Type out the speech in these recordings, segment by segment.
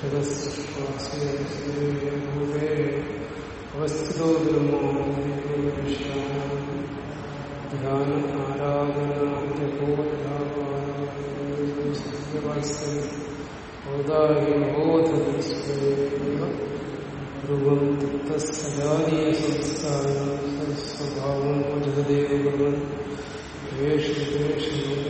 സ്ഥിരശ്വാസൂപേ അവസ്ഥിതോ ധ്യാന ആരാധനാദ്യപോധാരിബോധം തസ്സദാനീയ സംസ്കാരം സ്വഭാവം ഭജതദേവ േഷു േഷു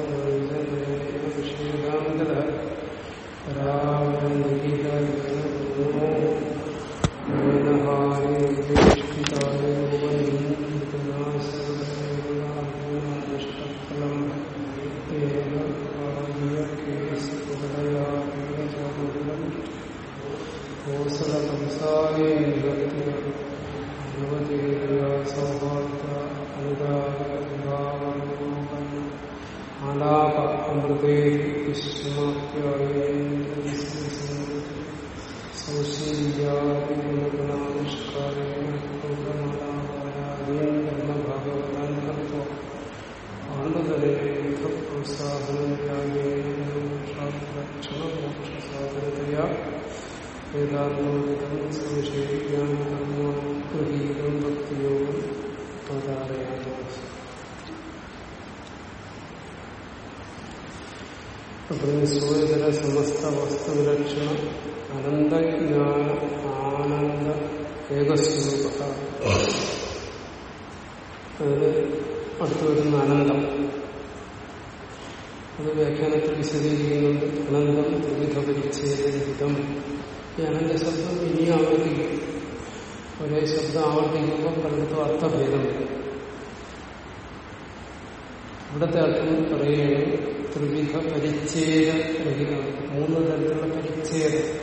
സൂര്യതര സമസ്ത വസ്തുവിലക്ഷണ അനന്തജ്ഞാന ആനന്ദ ഏകസ്വരൂപ അതിന് അടുത്തു വരുന്ന അനന്തം അത് വ്യാഖ്യാനത്തിൽ വിശദീകരിക്കുന്നുണ്ട് അനന്തം ത്രിവിധ പരിച്ഛേദം അനന്ത ശബ്ദം ഇനിയും ആവർത്തിക്കും ഒരേ ശബ്ദം ആവർത്തിക്കുമ്പോൾ പലയിടത്തും അർത്ഥഭേദം. ഇവിടുത്തെ അർത്ഥം പറയുകയാണ് ത്രിവിധ പരിച്ഛേദ രഹിതം. മൂന്ന് തരത്തിലുള്ള പരിച്ഛേദ.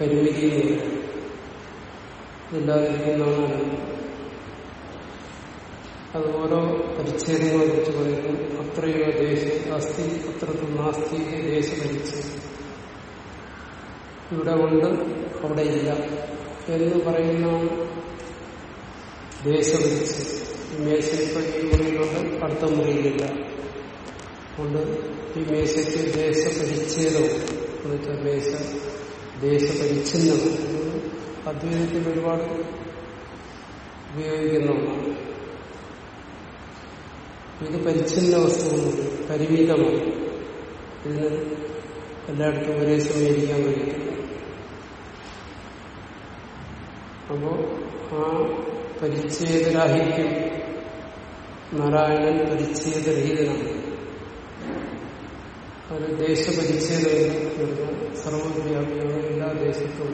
പരിമിതി ഇല്ലാതിരിക്കുന്നതാണ് അത് ഓരോ പരിച്ഛേദങ്ങളെ കുറിച്ച് പറയുന്നു. അത്രയോ ദേശ അസ്ഥി അത്രത്തും നാസ്തി ദേശപരിച്ഛേദം ഇവിടെ ഉണ്ട് അവിടെ ഇല്ല. എന്ന് പറയുന്ന ദേശപരിച്ഛേദം മേശയിപ്പോൾ ഈ മുറിയിലുണ്ട് അടുത്ത മുറിയിലില്ല. അതുകൊണ്ട് ഈ മേശയ്ക്ക് ദേശപരിച്ഛേദവും എന്നുവെച്ചാൽ മേശ ദേശപരിച്ഛിന്നം. അദ്വൈതത്തിൽ ഒരുപാട് ഉപയോഗിക്കുന്ന ഒന്നാണ്. ഇത് പരിച്ഛിന്ന വസ്തുവാണ് പരിമിതമാണ്. ഇതിന് എല്ലായിടത്തും ഒരേ സമയം ഇരിക്കാൻ കഴിയില്ല അപ്പോ ആ പരിച്ഛേദരാഹിത്യം. നാരായണൻ പരിച്ഛേദരഹിതനാണ്. ഒരു ദേശപരിച്ഛേദം സർവവ്യാപിയാണ് എല്ലാ ദേശത്തും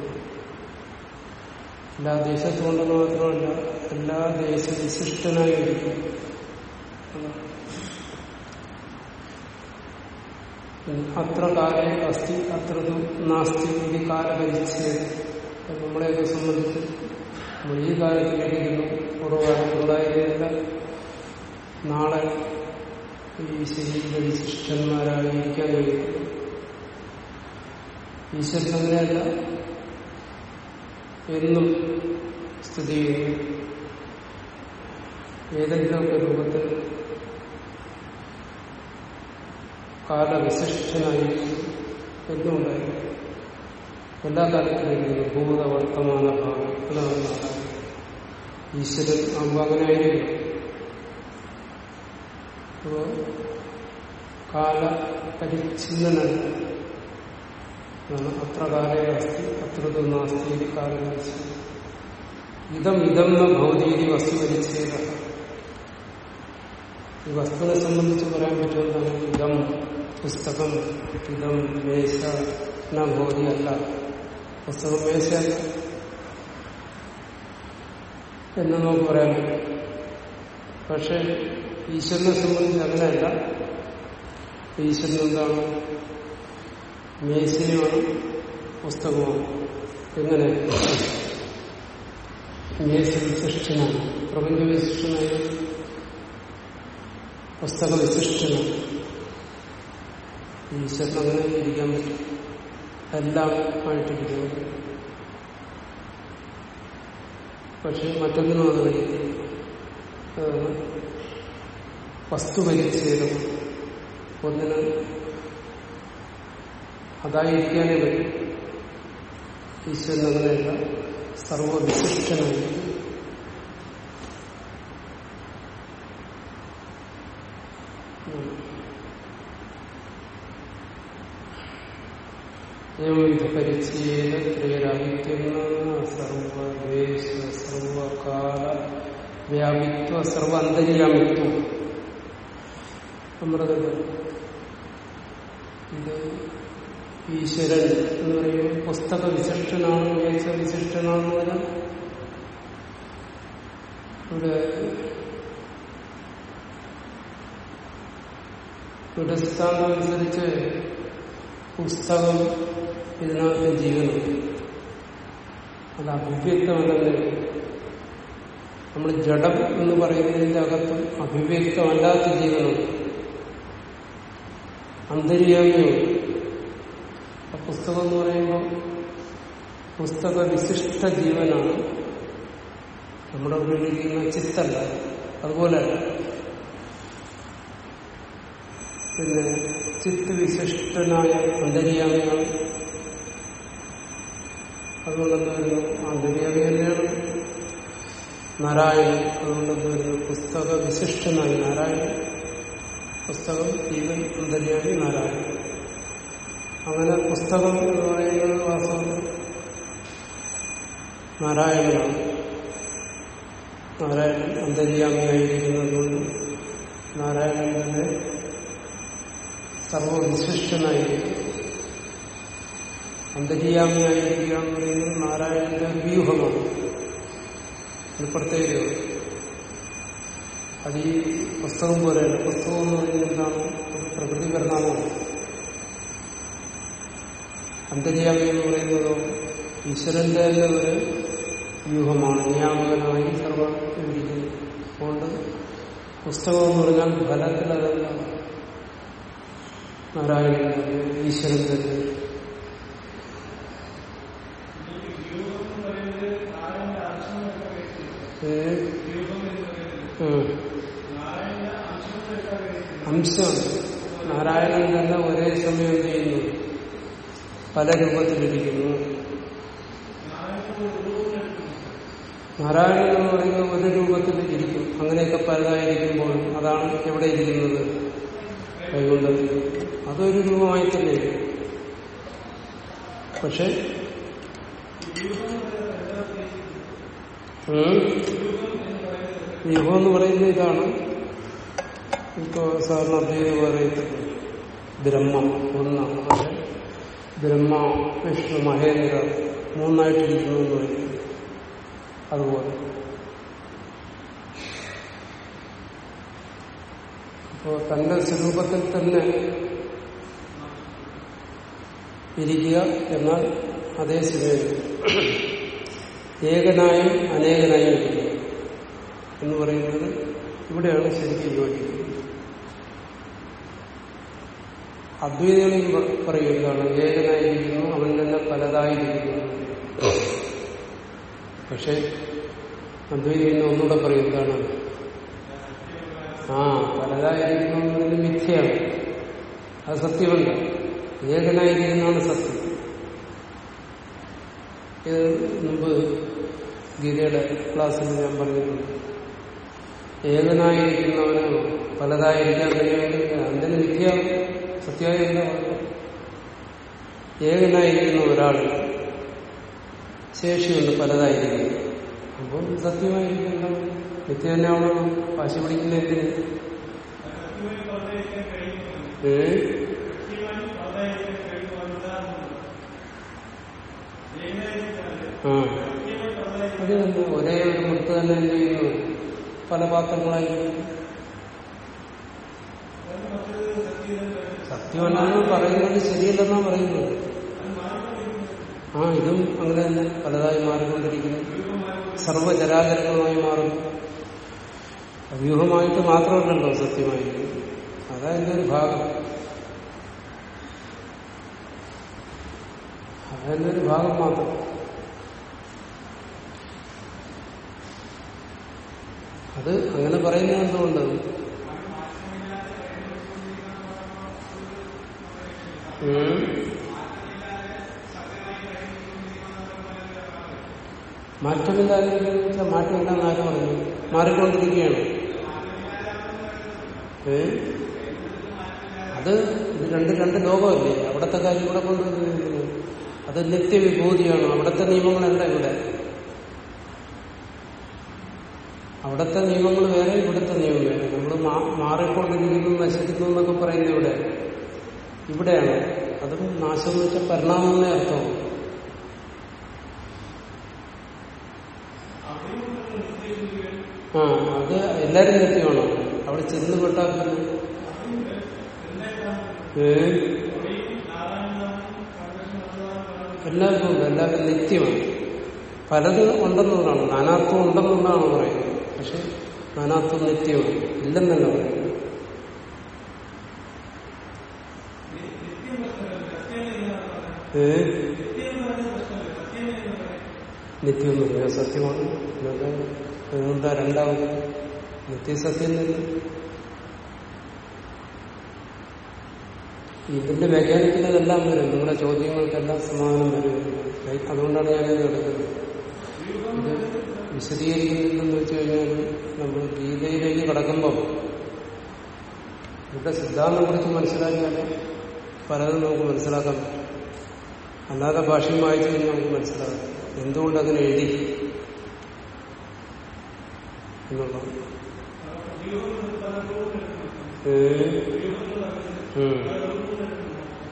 എല്ലാ ദേശത്തും ഉണ്ടെന്ന് മാത്രമല്ല എല്ലാ ദേശവിശിഷ്ടനായിരിക്കും അത്ര കാലേ അസ്ഥി അത്ര നാസ്തി ഇത് കാലപരിച്ഛേദം നമ്മളെയൊക്കെ സംബന്ധിച്ച് നമ്മൾ ഈ കാലത്തിലിരിക്കുന്നു പൂർവകാലത്തുണ്ടായതല്ല നാളെ ഈ ശരീര വിശിഷ്ടന്മാരായിരിക്കാൻ കഴിയും. ഈശ്വരൻ എന്നും സ്ഥിതി ചെയ്യുന്നു. ഏതെങ്കിലുമൊക്കെ രൂപത്തിൽ കാലവിശിഷ്ടനായി എന്നുണ്ടായിരുന്നു എല്ലാ കാലത്തിലും ഭൂത വർത്തമാന ഭാവം ഈശ്വരൻ ആകുമ്പോൾ അപ്പോ കാല പരിച്ഛിന്നനാണ് അത്ര കാലേ അസ്ഥി അത്രതും നാസ്തി കാലപരിച്ഛിന്ന ഇതം ഇതം ഭൗതിക വസ്തു പരിച്ഛേദ ഈ വസ്തുവിനെ സംബന്ധിച്ച് പറയാൻ പറ്റുന്നതാണ് ഇതം പുസ്തകം ഇതം മേശ ഭൗതി അല്ല പുസ്തകം മേശയല്ല. എന്ന് നമുക്ക് പറയാൻ പറ്റും. പക്ഷെ ഈശ്വരനെ സംബന്ധിച്ച് അങ്ങനെയല്ല. ഈശ്വരൻ എന്താണ്? മേശയുമാണ് പുസ്തകമാണ്. എങ്ങനെ? മേശ വിശിഷ്ടനാണ്. പ്രപഞ്ച വിശിഷ്ടനായ പുസ്തക വിശിഷ്ടനാണ്. ഈശ്വരൻ അങ്ങനെ ഇരിക്കാൻ പറ്റും. എല്ലാം ആയിട്ടിരിക്കുന്നത് പക്ഷെ മറ്റൊന്നിനും അത് കഴിയില്ല വസ്തുപരിച്ഛേദം ഒന്നിന് അതായിരിക്കാനേ പറ്റും. ഈശ്വരൻ അങ്ങനെയല്ല സർവവിശിഷ്ടനായി. പരിച്ഛേദ ത്രേരാഹിത്യം സർവദേശ സർവകാല വ്യാപിത്വ സർവ അന്തര്യാമിത്വം നമ്മുടെ ഇത് ഈശ്വരൻ എന്ന് പറയുമ്പോൾ പുസ്തക വിശിഷ്ടനാണ് വേഷ വിശിഷ്ടനാണെന്ന് പറഞ്ഞാൽ ഇവിടെ സിദ്ധാന്തം അനുസരിച്ച് പുസ്തകം ഇതിനകത്ത് ജീവനുണ്ട്. അത് അഭിവ്യക്തമല്ലെന്ന് നമ്മൾ ജഡം എന്ന് പറയുന്നതിന്റെ അകത്തും അഭിവ്യക്തമല്ലാത്ത ജീവനുണ്ട് അന്തര്യാമിയുണ്ട് പുസ്തകം എന്ന് പറയുമ്പോൾ പുസ്തക വിശിഷ്ട ജീവനാണ്. നമ്മുടെ ഉള്ളിലിരിക്കുന്ന ചിത്തല്ല. അതുപോലെ പിന്നെ ചിത്ത് വിശിഷ്ടനായ അന്തര്യാമിയാണ്. അതുകൊണ്ടെന്ത് വരുന്നു അന്തര്യാമി തന്നെയാണ് നാരായണൻ അതുകൊണ്ടെന്ത് വരുന്നു പുസ്തക വിശിഷ്ടനായി നാരായണൻ. പുസ്തകം ജീവൻ അന്തര്യാമി നാരായണൻ. അങ്ങനെ പുസ്തകം എന്ന് പറയുന്നത് വാസ്തവത്തിൽ നാരായണനാണ്. നാരായണൻ അന്തര്യാമിയായിരിക്കുന്നതുകൊണ്ട് നാരായണൻ തന്നെ സർവവിശിഷ്ടനായിരിക്കും അന്തര്യാമിയായിരിക്കുക എന്ന് പറയുന്നത് നാരായണന്റെ വ്യൂഹമാണ് ഇത് പ്രത്യേകത അത് ഈ പുസ്തകം പോലെയല്ല പുസ്തകം എന്ന് പറയുന്നത് എന്താണ്? ഒരു പ്രകൃതി പരിണാമമാണ്. അന്തര്യാമി എന്ന് പറയുന്നത് ഈശ്വരന്റെ തന്നെ ഒരു വ്യൂഹമാണ്. നിയാമകനായി സർവം ഇരിക്കുന്നു അതുകൊണ്ട് പുസ്തകം എന്ന് പറഞ്ഞാൽ ഫലത്തിൽ അതല്ല നാരായണൻ ഈശ്വരൻ ഏ? ഉം. അംശമാണ് നാരായണൻ തന്നെ ഒരേ സമയം ചെയ്യുന്നു? പല രൂപത്തിലിരിക്കുന്നു നാരായണൻ എന്ന് പറയുന്ന ഒരു രൂപത്തിൽ ഇരിക്കും. അങ്ങനെയൊക്കെ പലതായിരിക്കുമ്പോൾ അതാണ് എവിടെ ഇരിക്കുന്നത്? കൈകൊണ്ടത് അതൊരു രൂപമായി തന്നെ ഇരിക്കും. പക്ഷെ വ്യൂഹം എന്ന് പറയുന്നത് ഇതാണ്. ഇപ്പോ സാറിന് അദ്വൈത പറയുന്നത്. ബ്രഹ്മം ഒന്നാണ് പക്ഷെ ബ്രഹ്മ വിഷ്ണു മഹേന്ദ്ര മൂന്നായിട്ടിരിക്കുന്നു എന്ന് പറയുന്നത് അതുപോലെ. അപ്പോ തന്റെ സ്വരൂപത്തിൽ തന്നെ ഇരിക്കുക എന്നാൽ അതേ സമയം ഏകനായും അനേകനായും ഇരിക്കുക. എന്ന് പറയുന്നത് ഇവിടെയാണ് ശരിക്കും യോജിക്കുന്നത്. അദ്വൈതങ്ങളിൽ പറയുകയാണ് ഏകനായിരിക്കുന്നു അവൻ തന്നെ പലതായിരിക്കുന്നു. പക്ഷെ അദ്വൈതം ഒന്നുകൂടെ പറയുന്നതാണ് ആ പലതായിരിക്കുന്നു എന്നത് മിഥ്യയാണ്. അത് സത്യമല്ല. ഏകനായിരിക്കുന്നതാണ് സത്യം. ഇത് മുമ്പ് ഗീതയുടെ ക്ലാസ്സിൽ ഞാൻ പറഞ്ഞിട്ടുണ്ട്. ഏകനായിരിക്കുന്നവന് പലതായിരിക്കാൻ കഴിയുമെങ്കിൽ അതിന് വിദ്യ സത്യമായ ഏകനായിരിക്കുന്ന ഒരാൾ ശേഷിയുണ്ട് പലതായിരിക്കും. അപ്പോൾ സത്യമായിരിക്കുന്ന നിത്യ തന്നെ ആവണം. വാശി പിടിക്കുന്ന എന്തിന് ഒരേ ഒരു മുത്ത് തന്നെ എന്ത് ചെയ്യുന്നു? പല പാത്രങ്ങളായിരിക്കും സത്യമല്ലെന്ന് പറയുന്നത് ശരിയല്ലെന്നാ പറയുന്നത്. ആ ഇതും അങ്ങനെ തന്നെ പലതായി മാറിക്കൊണ്ടിരിക്കുന്നു. സർവചരാചരങ്ങളുമായി മാറുന്നു വ്യൂഹമായിട്ട് മാത്രമല്ലല്ലോ സത്യമായിരിക്കും അതതിന്റെ ഒരു ഭാഗം. അതതിന്റെ ഒരു ഭാഗം മാത്രം. അത് അങ്ങനെ പറയുന്നത് എന്തുകൊണ്ട് മാറ്റമില്ലാതെ വെച്ചാൽ ആരും ആര് പറഞ്ഞു? മാറിക്കൊണ്ടിരിക്കുകയാണ്. ഏ? അത് ഇത് രണ്ട് രണ്ട് ലോകമല്ലേ? അവിടുത്തെ കാര്യം ഇവിടെ കൊണ്ടുവരുന്നത് അത് നിത്യവിഭൂതിയാണ്. അവിടുത്തെ നിയമങ്ങളല്ല ഇവിടെ. അവിടുത്തെ നിയമങ്ങൾ വേറെ ഇവിടുത്തെ നിയമം വേറെ. നമ്മൾ മാറിക്കൊണ്ടിരിക്കുന്നു നശിക്കുന്നു എന്നൊക്കെ പറയുന്നത് ഇവിടെ. ഇവിടെയാണ്. അതും നാശം എന്ന് വെച്ചാൽ പരിണാമം എന്നേ അർത്ഥവും ആ അത് എല്ലാരും നിത്യമാണ് അവിടെ ചെന്ന് പെട്ടാൽ എല്ലാവർക്കും ഉണ്ട് എല്ലാവരും നിത്യമാണ്. പലത് ഉണ്ടെന്നുള്ളതാണ് നാനാത്വം ഉണ്ടെന്നുള്ളതാണ് പറയുന്നത്. പക്ഷെ നാനാത്വം നിത്യമാണ് ഇല്ലെന്നല്ല പറയുന്നത്. നിത്യം എന്ന് സത്യമാണ്. അതുകൊണ്ടാ രണ്ടാമത്? നിത്യസത്യം തന്നെ. ഇതിന്റെ വ്യാഖ്യാനിക്കുന്നതെല്ലാം വരും. നിങ്ങളുടെ ചോദ്യങ്ങൾക്കെല്ലാം സമാധാനം വരും. അതുകൊണ്ടാണ് ഞാനിത് എടുക്കുന്നത്. വിശദീകരിക്കുന്നില്ലെന്ന് വെച്ച് കഴിഞ്ഞാൽ നമ്മൾ ഗീതയിലേക്ക് കടക്കുമ്പോൾ ഇവിടെ സിദ്ധാന്തം കുറിച്ച് മനസ്സിലാക്കിയാൽ പലതും നമുക്ക് മനസ്സിലാക്കാൻ അല്ലാതെ ഭാഷയും വായിച്ചു കഴിഞ്ഞാൽ നമുക്ക് മനസ്സിലാക്കാം. എന്തുകൊണ്ട് അതിനെ എഴുതി? എന്നുള്ളത്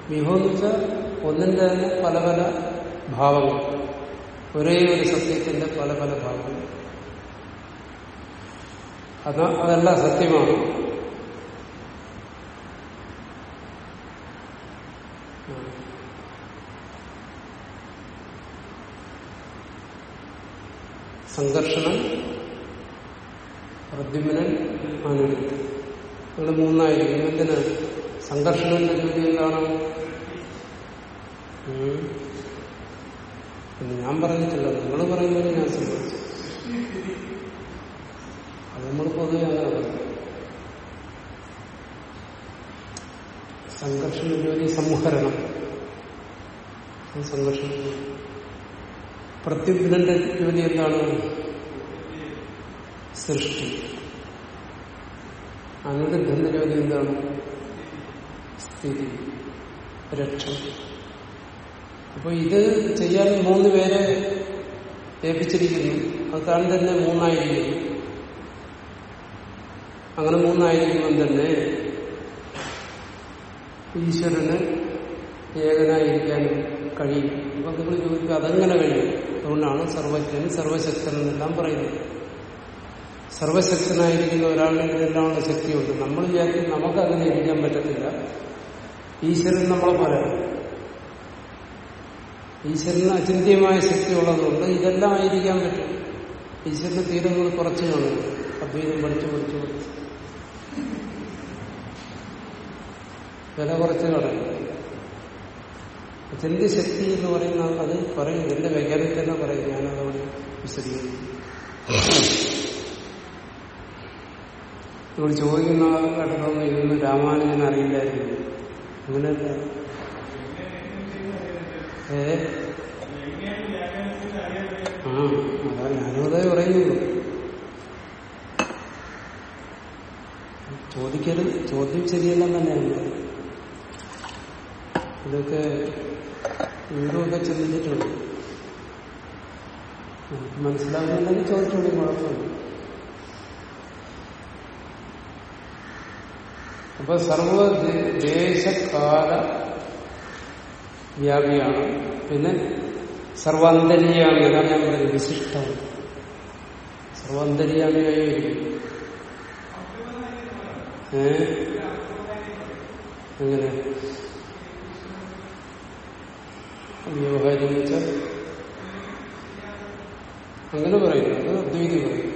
വ്യൂഹം എന്ന് വെച്ചാൽ ഒന്നിന്റെ പല പല ഭാവങ്ങൾ. ഒരേ ഒരു സത്യത്തിന്റെ പല പല ഭാഗങ്ങൾ. അത് അതെല്ലാം സത്യമാണ്. സംഘർഷണം പ്രദ്യുമനൻ ആനന്ദി നിങ്ങൾ മൂന്നായിരിക്കും. എന്തിന്? സംഘർഷണന്റെ ജോലി എന്താണ്? ഞാൻ പറഞ്ഞിട്ടില്ല. നിങ്ങൾ പറയുന്നത് ഞാൻ സംഭവിച്ചു അത് നമ്മൾ പൊതുവെ അങ്ങനെ പറയും സംഘർഷം ജോലി സംഹരണം. സംഘർഷം. പ്രത്യുഗ്നന്റെ ജോലി എന്താണ്? സൃഷ്ടി. അനുഗ്രഹന്റെ ജോലി എന്താണ്? സ്ഥിതി. രക്ഷ. അപ്പൊ ഇത് ചെയ്യാൻ മൂന്ന് പേരെ ഏൽപ്പിച്ചിരിക്കുന്നു. അത് താൻ തന്നെ മൂന്നായിരിക്കുന്നു. അങ്ങനെ മൂന്നായിരിക്കുമ്പം തന്നെ ഈശ്വരന് ഏകനായിരിക്കാനും കഴിയും. അപ്പൊ നിങ്ങൾ ചോദിക്കുക അതെങ്ങനെ കഴിയും. അതുകൊണ്ടാണ് സർവജ്ഞൻ സർവശക്തൻ എന്നെല്ലാം പറയുന്നത്. സർവശക്തനായിരിക്കുന്ന ഒരാളുടെ ഇതിലെല്ലാമുള്ള ശക്തിയുണ്ട്. നമ്മൾ വിചാരിക്കും നമുക്ക് അങ്ങനെ ഇരിക്കാൻ പറ്റത്തില്ല. ഈശ്വരൻ നമ്മളെ പോലെ ഈശ്വരന് അചിന്തിയമായ ശക്തി ഉള്ളതുകൊണ്ട് ഇതെല്ലാം ആയിരിക്കാൻ പറ്റും. ഈശ്വരന്റെ തീരങ്ങൾ കുറച്ച് കാണും അദ്വൈതം പഠിച്ചു പഠിച്ചു പഠിച്ചു. വില കുറച്ച് കാണും അചിന്തി ശക്തി എന്ന് പറയുന്ന അത് പറയും. എന്റെ വൈകാരിക തന്നെ പറയും. ഞാനതവിടെ വിശദീകരിക്കും ഇവിടെ ചോദിക്കുന്ന ഘട്ടമൊന്നും ഇതൊന്നും രാമാനുജൻ അറിയില്ലായിരുന്നു അങ്ങനെയല്ല. ആ പറയുന്നുള്ളൂ ചോദിക്കരുത് ചോദ്യം ശരിയെല്ലാം തന്നെയാണ്. ഇതൊക്കെ വീടുമൊക്കെ ചിന്തിച്ചിട്ടുണ്ട്. മനസ്സിലാകുന്നുണ്ടെങ്കിൽ ചോദിച്ചോളൂ കുഴപ്പമില്ല. അപ്പൊ സർവ ദേശകാല വ്യാപിയാണ്. പിന്നെ സർവാന്തര്യാമി അതാണ് ഞാൻ പറയുന്നത് വിശിഷ്ടം സർവാന്തര്യാമിയായി അങ്ങനെ വ്യവഹാരം വെച്ചാൽ അങ്ങനെ പറയുന്നു അത് അദ്വൈതി പറയും.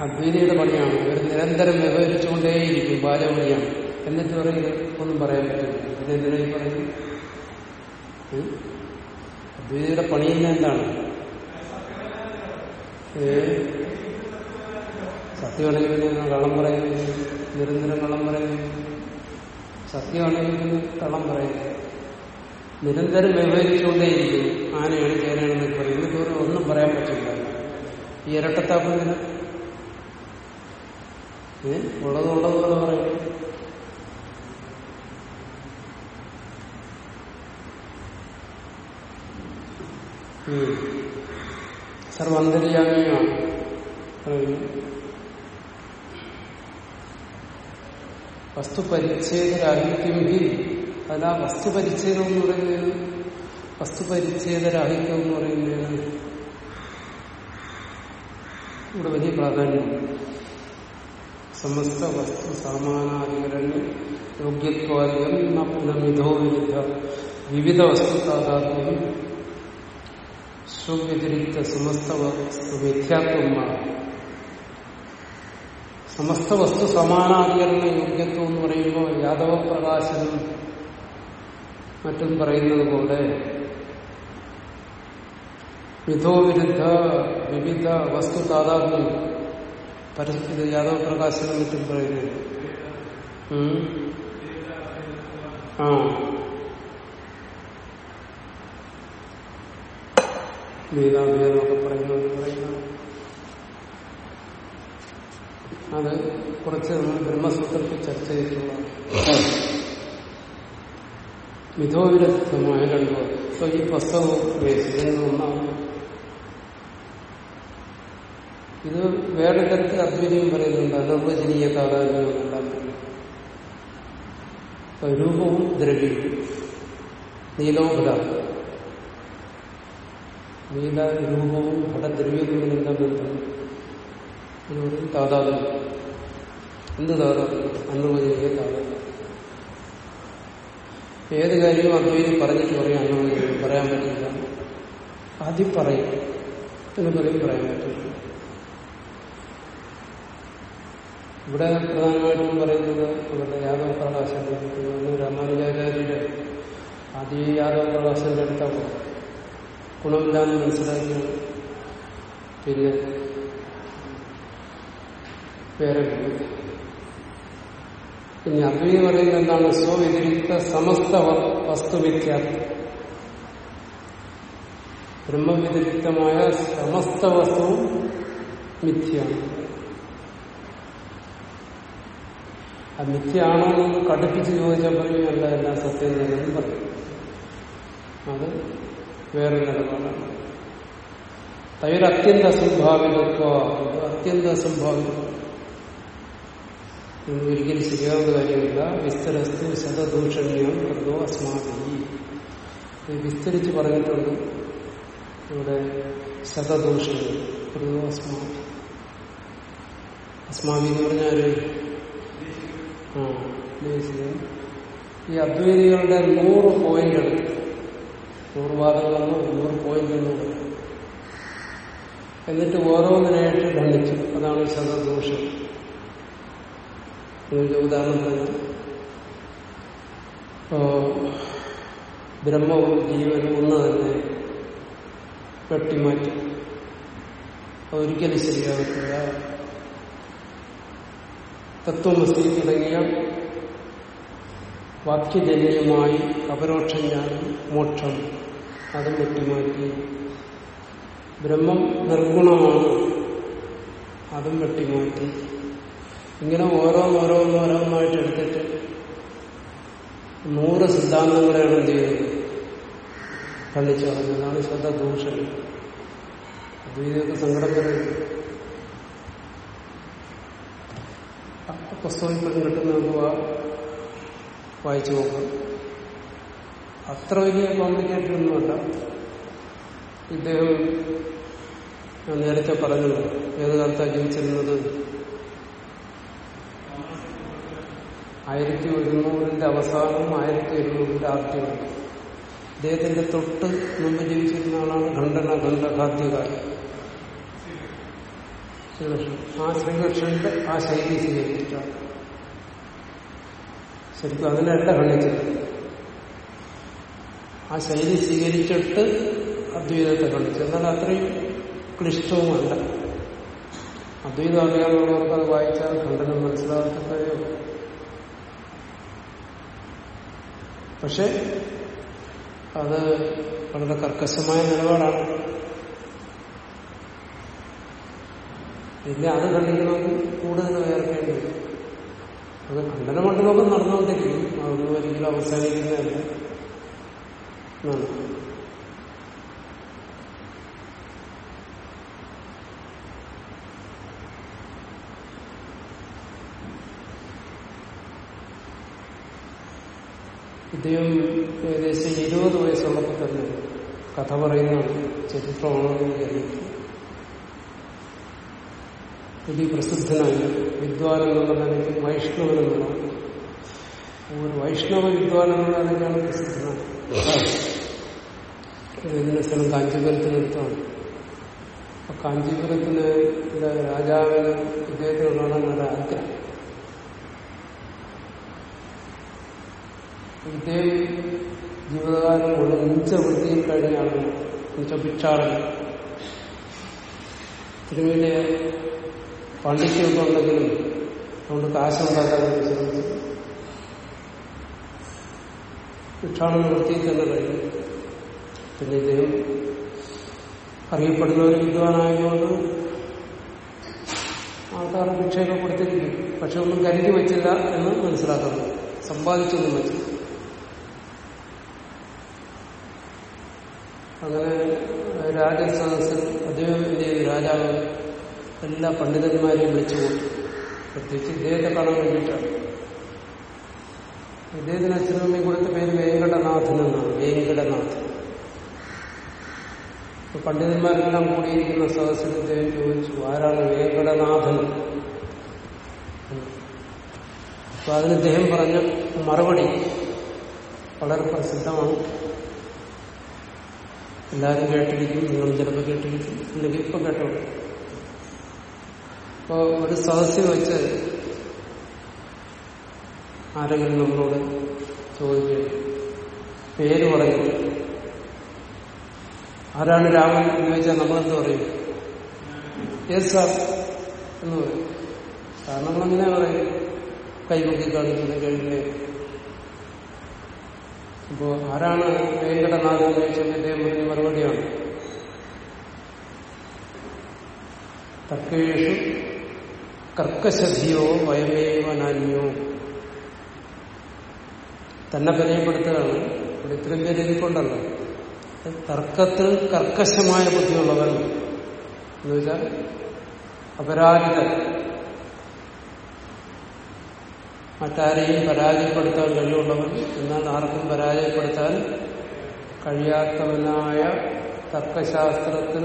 അദ്വൈതിയുടെ പണിയാണ്. ഇവർ നിരന്തരം വ്യവഹരിച്ചുകൊണ്ടേയിരിക്കും ബാലമണിയാണ് എന്നിട്ട് പറയും ഒന്നും പറയാൻ പറ്റില്ല. പിന്നെ എന്തിനായി പറയുന്നത്? അദ്വൈതിയുടെ പണി തന്നെ എന്താണ്? സത്യമാണെങ്കിൽ പിന്നെ കള്ളം പറയുന്നു നിരന്തരം കള്ളം പറയുന്നു സത്യമാണെങ്കിൽ പിന്നെ കള്ളം പറയുന്നു നിരന്തരം വ്യവഹരിച്ചുകൊണ്ടേയിരിക്കും ആനയാണ് ചേനയാണെന്നൊക്കെ പറയും. ഇതുവരെ ഒന്നും പറയാൻ പറ്റില്ല. ഈ ഇരട്ടത്താപ്പം ഏ? ഉള്ളത് ഉള്ളതുപോലെ പറയും. സർവാന്തര്യാമിയാണ് പറയുന്നു വസ്തുപരിച്ഛേദരാഹിത്യം ഹി അല്ല വസ്തുപരിച്ഛേദം എന്ന് പറയുന്നത് വസ്തുപരിച്ഛേദരാഹിത്യം എന്ന് പറയുന്നത് ഇവിടെ വലിയ പ്രാധാന്യമുണ്ട്. സമസ്ത വസ്തു സാമാനാധികരണം യോഗ്യത്വാദികം പുനമിതോ വിവിധ വിവിധ വസ്തു താതാത്മ്യം സ്വവ്യതിരിക്ത സമസ്ത വസ്തു മിഥ്യാത്വമാണ് സമസ്ത വസ്തു സമാനാധികരണ യോഗ്യത്വം എന്ന് പറയുമ്പോൾ യാദവ പ്രകാശനം മറ്റും പറയുന്നത് പോലെ മിഥോ വിരുദ്ധ വിവിധ വസ്തു താതാത്മ്യം പരസ്പര യാദവ പ്രകാശനം മറ്റും പറയുന്നത്. ഉം. ആ വേദാഭേദമൊക്കെ പറയുന്നത് പറയുന്നത് അത് കുറച്ച് നമ്മൾ ബ്രഹ്മസൂത്രത്തിൽ ചർച്ച ചെയ്തിട്ടുള്ള മിഥോവിരുദ്ധമായ രണ്ടു സോ ഈ പുസ്തകം ഉപയോഗിച്ചതിൽ ഒന്നാണ്? ഇത് വേറെ തരത്തിൽ അദ്വൈതം പറയുന്നുണ്ട് അനർവചനീയ താതാത്മ്യമെല്ലാം രൂപവും ദ്രവ്യവും. നീലോഭര നീല രൂപവും ഘടദ്രവ്യവും എന്താ ബന്ധം എന്ന് പറയും താതാത്മ്യം എന്ത് താതാത്മ്യം അനുവദിക്കുക താതാത്മ്യം ഏത് കാര്യവും അദ്വൈതി പറഞ്ഞിട്ട് പറയും അനുവദിക്കും പറയാൻ പറ്റില്ല. ആദ്യം പറയും. എന്ന് പറയും പറയാൻ പറ്റില്ല. ഇവിടെ പ്രധാനമായിട്ടും പറയുന്നത് അവരുടെ യാദവ പ്രകാശം രാമാനുജാചാര്യരുടെ ആദ്യം യാദവ പ്രകാശന്റെ അടുത്താണ്. ഗുണമില്ലാന്ന് മനസ്സിലാക്കിയാണ് പിന്നെ വേറെ. ഇനി അദ്വൈതി പറയുന്നത് എന്താണ്? സ്വവ്യതിരിക്ത സമസ്ത വസ്തുവിഖ്യാതി ബ്രഹ്മവ്യതിരിക്തമായ സമസ്ത വസ്തുവും മിഥ്യയാണ്. ആ മിഥ്യയാണോ എന്ന് കടുപ്പിച്ച് ചോദിച്ചാൽ പറയും അല്ല എല്ലാം സത്യം തന്നെയെന്ന് പറയും. അത് വേറെ നിലപാടാണ് തൈര് അത്യന്ത അസംഭാവികത്വ ഇത് അത്യന്ത ഇതൊന്നും ഒരിക്കലും ശരിയാവുന്ന കാര്യമില്ല. വിസ്തരസ്തു ശതദൂഷണ്യം കൃതോ അസ്മാഭി ഇത് വിസ്തരിച്ച് പറഞ്ഞിട്ടുണ്ട് ഇവിടെ ശതദൂഷണ്യം കൃതോ അസ്മാഭി അസ്മാഭി എന്ന് പറഞ്ഞാൽ ആ ഈ അദ്വൈതികളുടെ നൂറ് പോയിന്റ് എടുത്ത് നൂറ് വാദങ്ങളെന്നോ നൂറ് പോയിന്റ് എന്നോ പറയും. എന്നിട്ട് ഓരോന്നിനായിട്ട് ഖണ്ഡിച്ചു. അതാണ് ശതദോഷം ഉദാഹരണം തന്നെ. ഇപ്പോ ബ്രഹ്മവും ജീവനും ഒന്ന് തന്നെ വെട്ടിമാറ്റി ഒരിക്കലും ശരിയാകത്തില്ല. തത്വമസി തുടങ്ങിയ വാക്യജന്യമായി അപരോക്ഷജ്ഞാനം മോക്ഷം. അതും വെട്ടിമാറ്റി. ബ്രഹ്മം നിർഗുണമാണ്. അതും വെട്ടിമാറ്റി. ഇങ്ങനെ ഓരോന്നോരോന്നോരോന്നായിട്ട് എടുത്തിട്ട് നൂറ് സിദ്ധാന്തങ്ങളെയാണ് എന്ത് ചെയ്യുന്നത്? ഖണ്ഡിച്ചു കളഞ്ഞതാണ് ശതദൂഷണം അദ്വൈതയൊക്കെ സങ്കടം വരുന്നത് പുസ്തകം കിട്ടുന്ന വായിച്ചു നോക്കാം. അത്ര വലിയ കോംപ്ലിക്കേറ്റഡ് ഒന്നുമല്ല. ഇദ്ദേഹം ഞാൻ നേരത്തെ പറഞ്ഞു ഏത് കാലത്താണ് ജീവിച്ചിരുന്നത്? ആയിരത്തി ഒരുന്നൂറിന്റെ അവസാനം ആയിരത്തി ഒരുന്നൂറിന്റെ ആദ്യമാണ് അദ്ദേഹത്തിന്റെ തൊട്ട് മുമ്പ് ജീവിച്ചിരുന്ന ആളാണ് ഖണ്ഡന ഖണ്ഡഖാദ്യകാരൻ ശ്രീകൃഷ്ണൻ. ആ ശ്രീകൃഷ്ണന്റെ ആ ശൈലി സ്വീകരിച്ചിട്ടാണ് ശരിക്കും അതിനല്ല ഖണ്ഡിച്ചത്. ആ ശൈലി സ്വീകരിച്ചിട്ട് അദ്വൈതത്തെ കളിച്ചു എന്നാൽ അത്രയും ക്ലിഷ്ടവുമല്ല. അദ്വൈതം അറിയാവുന്നവർക്ക് അത് വായിച്ചാൽ ഖണ്ഡനം മനസ്സിലാകത്തക്കയോ പക്ഷെ അത് വളരെ കർക്കശമായ നിലപാടാണ്. പിന്നെ അത് ഖണ്ഡിക്കണമെങ്കിൽ കൂടുതൽ വേർക്കേണ്ടി അത് കണ്ടനമണ്ഡലമൊക്കെ നടന്നുകൊണ്ടിരിക്കും. അത് ഒരിക്കലും അവസാനിക്കുന്നതല്ല. എന്നാണ് ഇദ്ദേഹം ഏകദേശം ഇരുപത് വയസ്സുള്ളപ്പോൾ തന്നെ കഥ പറയുന്ന ചരിത്രമാണെന്ന് എനിക്കറിയില്ല വലിയ പ്രസിദ്ധനായി. വിദ്വാൻ എന്നുള്ള നിലയ്ക്ക് വൈഷ്ണവൻ ഒരു വൈഷ്ണവ വിദ്വാൻ എന്നുള്ള നിലയ്ക്കാണ് പ്രസിദ്ധനാണ് ഇതിന്റെ സ്ഥലം കാഞ്ചീപുരത്തിനടുത്താണ് അപ്പൊ കാഞ്ചീപുരത്തിന് ഇവിടെ രാജാവിന് ഇദ്ദേഹത്തിന് കാണാൻ നല്ല ആഗ്രഹം ഇദ്ദേഹം ജീവിതകാലം കൊണ്ട് ഉച്ച വൃത്തിയിൽ കഴിഞ്ഞ ആളാണ് ഉച്ച ഭിക്ഷാടനം. തിരുമേനിയ പാണ്ഡിത്യമൊക്കെ ഉണ്ടെങ്കിലും അതുകൊണ്ട് കാശുണ്ടാക്കാൻ ശ്രമിച്ചു ഭിക്ഷാടന വൃത്തിയിൽ തന്നെ കഴിഞ്ഞു. പിന്നെ ഇദ്ദേഹം അറിയപ്പെടുന്ന ഒരു വിദ്വാനായതുകൊണ്ട് ആൾക്കാർ ഭിക്ഷയൊക്കെ കൊടുത്തിരിക്കും. പക്ഷെ ഒന്നും കരുതി വെച്ചില്ല എന്ന് മനസ്സിലാക്കുന്നു. സമ്പാദിച്ചൊന്നും വെച്ചു അങ്ങനെ രാജസദസ്സിൽ അദ്ദേഹം രാജാവ് എല്ലാ പണ്ഡിതന്മാരെയും വിളിച്ചു കൂട്ടി. പ്രത്യേകിച്ച് ഇദ്ദേഹത്തെ കാണാൻ വേണ്ടിയിട്ടാണ്. ഇദ്ദേഹത്തിന് അച്ഛനമ്മയും കൊടുത്ത പേര് വേങ്കടനാഥൻ എന്നാണ്. വേങ്കടനാഥൻ. പണ്ഡിതന്മാരെല്ലാം കൂടിയിരിക്കുന്ന സദസ്സിൽ അദ്ദേഹം ചോദിച്ചു? ആരാണ് വേങ്കടനാഥൻ? അപ്പൊ അതിന് അദ്ദേഹം പറഞ്ഞ മറുപടി വളരെ പ്രസിദ്ധമാണ്. എല്ലാവരും കേട്ടിരിക്കും നിങ്ങൾ ചിലപ്പോൾ കേട്ടിരിക്കും. അല്ലെങ്കിൽ ഇപ്പൊ കേട്ടോളൂ. അപ്പോ ഒരു സദസ്സിൽ വെച്ച് ആരെങ്കിലും നമ്മളോട് ചോദിക്കുക പേര് പറഞ്ഞു ആരാണ് രാമൻ എന്ന് ചോദിച്ചാൽ നമ്മളെന്ത് പറയും? യെസ് സാർ എന്ന് പറയും. കാരണം നമ്മളെങ്ങനെ പറയും. കൈമുക്കി കാണിക്കുന്ന കഴിഞ്ഞേ. അപ്പോ ആരാണ് വെങ്കടനാഥൻ എന്ന് ചോദിച്ചാൽ അദ്ദേഹം പറഞ്ഞ മറുപടിയാണ്. തർക്കേഷു കർക്കശധിയോ വയമേവനാന്യോ തന്നെ പരിചയപ്പെടുത്തുകയാണ്. ഇവിടെ ഇത്രയും പേര് ഇരിക്കൊണ്ടല്ലോ തർക്കത്തിൽ കർക്കശമായ ബുദ്ധിയുള്ളവൻ എന്ന് വെച്ചാൽ അപരാജിതൻ മറ്റാരെയും പരാജയപ്പെടുത്താൻ കഴിവുള്ളവൻ എന്നാൽ ആർക്കും പരാജയപ്പെടുത്താൻ കഴിയാത്തവനായ തർക്കശാസ്ത്രത്തിൽ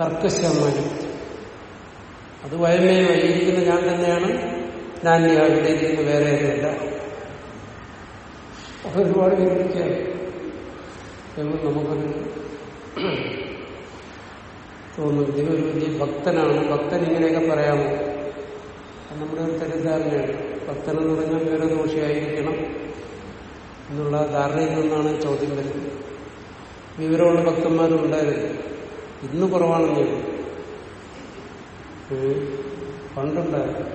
കർക്കശമായി അത് വയമേ വൈയിരിക്കുന്ന ഞാൻ തന്നെയാണ്. ഞാൻ ഈ അവിടെ ഇരിക്കുന്ന വേറെ ഒന്നുമില്ല. ഒരുപാട് വിവരിക്കുകയാണ് എന്ന് നമുക്കൊരു തോന്നുന്നു ഇതിനൊരു വലിയ ഭക്തനാണ്. ഭക്തൻ ഇങ്ങനെയൊക്കെ പറയാമോ? നമ്മുടെ ഒരു തെറ്റിദ്ധാരണയാണ്. ഭക്തൻ എന്ന് പറഞ്ഞാൽ വേറെ ദോഷിയായിരിക്കണം എന്നുള്ള ധാരണയിൽ നിന്നാണ് ചോദ്യം വരുന്നത്. വിവരമുള്ള ഭക്തന്മാരും ഉണ്ടായിരുന്നു ഇന്ന് കുറവാണെന്ന്. പണ്ടുണ്ടായിരുന്നു.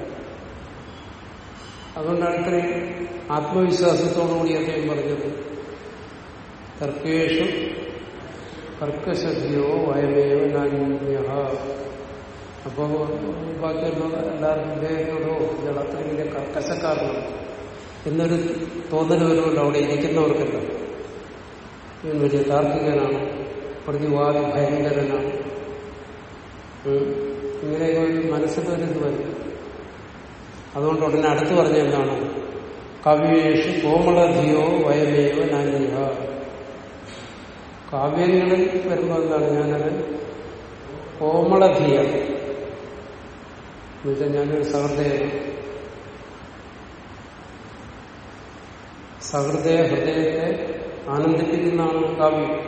അതുകൊണ്ടാണ് ഇത്രയും ആത്മവിശ്വാസത്തോടുകൂടി അദ്ദേഹം പറഞ്ഞത്. തർക്കേഷു കർക്കശധിയോ വയമേവ നാന്യ അപ്പോ ബാക്കിയുള്ള എല്ലാവർക്കും ഇയാൾ അത്രയും വലിയ കർക്കശക്കാരനാണ് എന്നൊരു തോന്നൽ വരുമല്ലോ അവിടെ ഇരിക്കുന്നവർക്കല്ല. ഇവൻ വലിയ താർക്കികനാണ് പ്രതിവാദി ഭയങ്കരനാണ്. ഇങ്ങനെയൊക്കെ ഒരു മനസ്സിലൊരിത് വരും. അതുകൊണ്ട് ഉടനെ അടുത്ത് പറഞ്ഞ എന്താണ് കവിയേഷു കോമളധിയോ വയമേവ നാന്യ കാവ്യങ്ങളിൽ വരുമ്പോൾ എന്താണ്? ഞാനത് കോമളധിയ എന്നുവെച്ചാൽ ഞാനൊരു സഹൃദയ സഹൃദയ ഹൃദയത്തെ ആനന്ദിപ്പിക്കുന്നതാണ് കാവ്യം.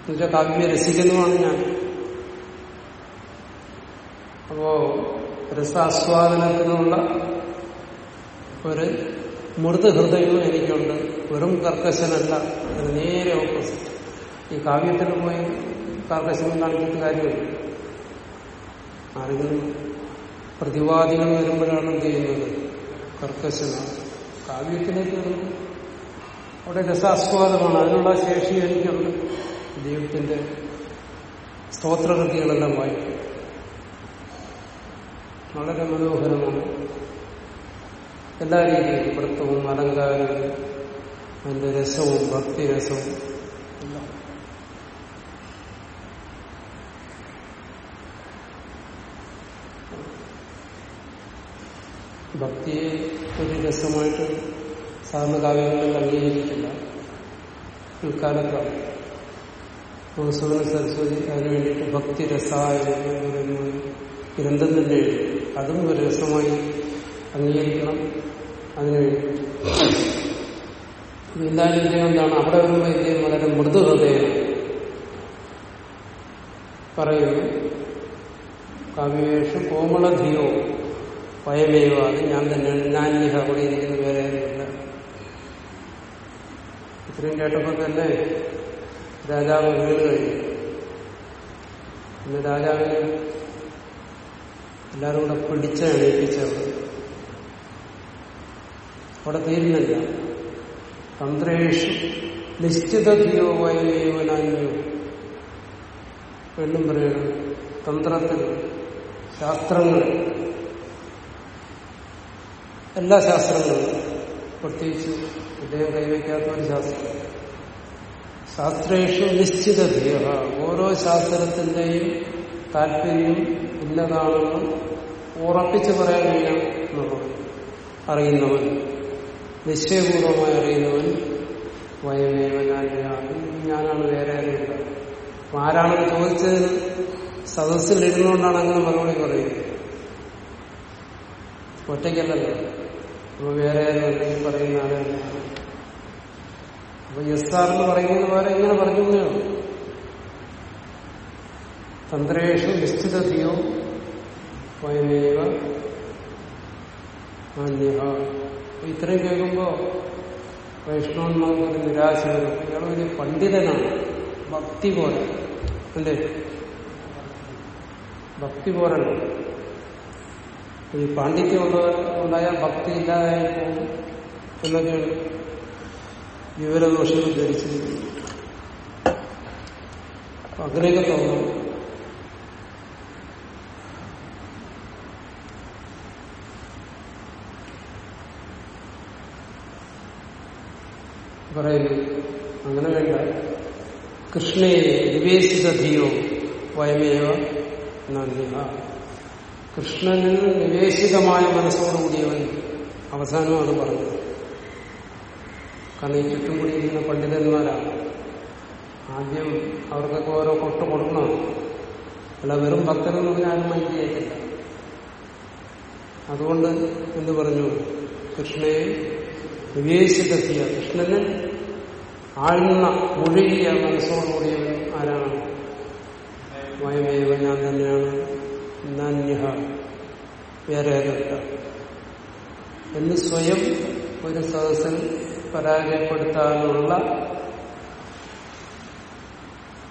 എന്നുവെച്ചാൽ കാവ്യം രസിക്കുന്നതാണ് ഞാൻ. അപ്പോ രസാസ്വാദനത്തിനുള്ള ഒരു മൃദുഹൃദയവും എനിക്കുണ്ട്. വെറും കർക്കശനല്ല അതിന് നേരെ ഓപ്പോസിറ്റ് ഈ കാവ്യത്തിൽ പോയി കർക്കശനം കാണിച്ചിട്ട് കാര്യമില്ല. ആരെങ്കിലും പ്രതിവാദികൾ വരുമ്പോഴാണ് എന്ത് ചെയ്യുന്നത്? കർക്കശന. കാവ്യത്തിലേക്ക് വരുന്നു. അവിടെ രസാസ്വാദമാണ്. അതിനുള്ള ശേഷി എനിക്കുണ്ട്. ദൈവത്തിന്റെ സ്തോത്രകൃതികളെല്ലാം വായിക്കും. വളരെ മനോഹരമാണ്. എല്ലാ രീതിയിലും വൃത്തവും അലങ്കാരവും അതിന്റെ രസവും ഭക്തിരസവും. എല്ലാം ഭക്തിയെ ഒരു രസമായിട്ട് സാധാരണ കാവ്യങ്ങളിൽ അംഗീകരിക്കില്ല പിൽക്കാലത്താണ് മധുസൂദന സരസ്വതി അതിനു വേണ്ടിയിട്ട് ഭക്തി രസായ ഗ്രന്ഥം തന്നെ എഴുതി. അതും ഒരു രസമായി അംഗീകരിക്കണം. അതിനുവേണ്ടി എന്തായാലും എന്താണ് അവിടെ വരുന്ന ഇദ്ദേഹം വളരെ മൃദുഹൃദയം പറയുന്നു. കവിവേഷു കോമളധിയോ പയമേയോ അത് ഞാൻ തന്നെയാണ് നാന്യഹ അവിടെ ഇരിക്കുന്ന വേറെ ഇത്രയും കേട്ടപ്പോൾ തന്നെ രാജാവ് വീട് കഴിഞ്ഞു. പിന്നെ രാജാവിനെ എല്ലാവരും കൂടെ പിടിച്ച എണീപ്പിച്ചത് അവിടെ തീരുന്നില്ല. തന്ത്രേഷു നിശ്ചിത വയമേവനാന്യോ വീണ്ടും പറയുക തന്ത്രത്തിൽ ശാസ്ത്രങ്ങൾ എല്ലാ ശാസ്ത്രങ്ങളും പ്രത്യേകിച്ച് ഇദ്ദേഹം കൈവയ്ക്കാത്ത ഒരു ശാസ്ത്രം. ശാസ്ത്രേഷു നിശ്ചിത നിശ്ചിതധിയ ഓരോ ശാസ്ത്രത്തിന്റെയും താല്പര്യം ഇന്നതാണെന്ന് ഉറപ്പിച്ച് പറയാൻ കഴിയാം നമ്മൾ അറിയുന്നവൻ. നിശ്ചയപൂർവമായി അറിയുന്നവൻ വയമേവനാണ് ഞാനാണ് വേറെ അറിയില്ല അപ്പൊ ആരാണെന്ന് ചോദിച്ചതിന് സദസ്സിൽ ഇരുന്നുകൊണ്ടാണ് അങ്ങനെ മറുപടി പറയുന്നത്. ഒറ്റയ്ക്കല്ലല്ലോ. അപ്പൊ വേറെ ആരും ഉണ്ടെങ്കിൽ പറയുന്ന ആരാണ്? അപ്പൊ എസ് ആർ എന്ന് പറയുന്നത് വേറെ ഇങ്ങനെ പറഞ്ഞു തന്ത്രേഷു നിശ്ചിതധിയോ സ്വയമേവ അന്യ അപ്പൊ ഇത്രയും കേൾക്കുമ്പോ വൈഷ്ണവന്മാർക്ക് നിരാശ ഇയാൾ ഒരു പണ്ഡിതനാണ്. ഭക്തി പോലെ. അല്ലേ? ഭക്തി പോലല്ല ഈ പാണ്ഡിത്യം ഉണ്ടായാൽ ഭക്തി ഇല്ലാതായി പോകും എന്നൊക്കെയാണ് വിവരദോഷങ്ങൾ ധരിച്ചിരിക്കുന്നത്. അങ്ങനെയൊക്കെ തോന്നും പറയുന്നു അങ്ങനെ വേണ്ട കൃഷ്ണയെ നിവേശിത ധിയോ വയമേവ നന്ദിഹ. കൃഷ്ണനിൽ നിവേശിതമായ മനസ്സോടുകൂടിയവൻ അവസാനമാണ് പറഞ്ഞത്. കാരണം ഈ ചുറ്റും കൂടിയിരിക്കുന്ന പണ്ഡിതന്മാരാണ്. ആദ്യം അവർക്കൊക്കെ ഓരോ കൊട്ട് കൊടുക്കണം. അല്ല വെറും ഭക്തരെന്ന് പറഞ്ഞാൽ ആരും മൈൻഡ് ചെയ്യത്തില്ല. അതുകൊണ്ട് എന്ത് പറഞ്ഞു? കൃഷ്ണയെ വിവേശിതെത്തിയ കൃഷ്ണന് ആഴ്ന്ന മുഴുകിയ മനസ്സോടുകൂടിയവൻ ആരാണ്? വയമേവ ഞാൻ തന്നെയാണ്. നന്യഹ വേറെ ആരുമില്ല. എന്ന് സ്വയം ഒരു സദസ്സിൽ പരാജയപ്പെടുത്താനുള്ള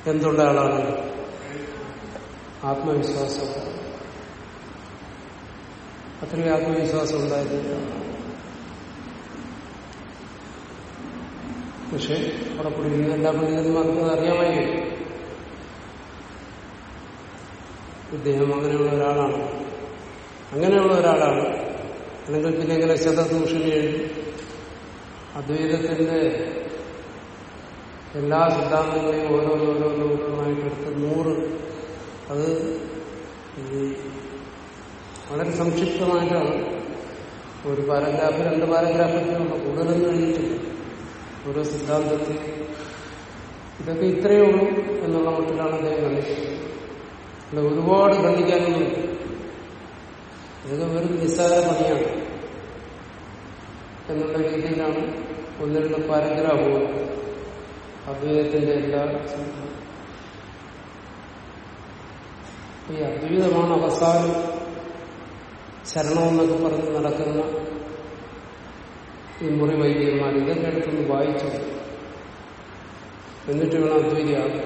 എന്തുള്ള ആളാണ്? ആത്മവിശ്വാസം. അത്രയും ആത്മവിശ്വാസം ഉണ്ടായിരുന്നില്ല. പക്ഷെ അവിടെ കുടിക്കുന്ന എല്ലാ പണ്ഡിതന്മാർക്കും അറിയാമായിരുന്നു ഇദ്ദേഹം അങ്ങനെയുള്ള ഒരാളാണ്. അങ്ങനെയുള്ള ഒരാളാണ്. അല്ലെങ്കിൽ പിന്നെ ഇങ്ങനെ ശതദൂഷണി എഴുതി അദ്വൈതത്തിന്റെ എല്ലാ സിദ്ധാന്തങ്ങളെയും ഓരോന്നോരോന്നോരോന്നായിട്ട് എടുത്ത് നൂറ് അത് വളരെ സംക്ഷിപ്തമായിട്ടാണ് ഒരു പാരഗ്രാഫ് രണ്ട് പാരഗ്രാഫൊക്കെ കൂടുതലും എഴുതിയിട്ടില്ല. ഓരോ സിദ്ധാന്തത്തിൽ ഇതൊക്കെ ഇത്രയേ ഉള്ളൂ എന്നുള്ള മട്ടിലാണ് അദ്ദേഹം കണ്ടിട്ടുള്ളത് അല്ല ഒരുപാട് ഖണ്ഡിക്കാനൊന്നും ഇതൊക്കെ വെറും നിസ്സാര പണിയാണ്. എന്നുള്ള രീതിയിലാണ് ഒന്ന് രണ്ട് പാരഗ്രാഫുകൾ അദ്വൈതത്തിന്റെ എല്ലാ ഈ അദ്വൈതമാണ് അവസാനം ശരണമെന്നൊക്കെ പറഞ്ഞ് നടക്കുന്ന ഈ മുറി വൈദ്യന്മാർ ഇതൊക്കെ എടുത്തൊന്ന് വായിച്ചു. എന്നിട്ട് വേണം അദ്വൈതിയാകും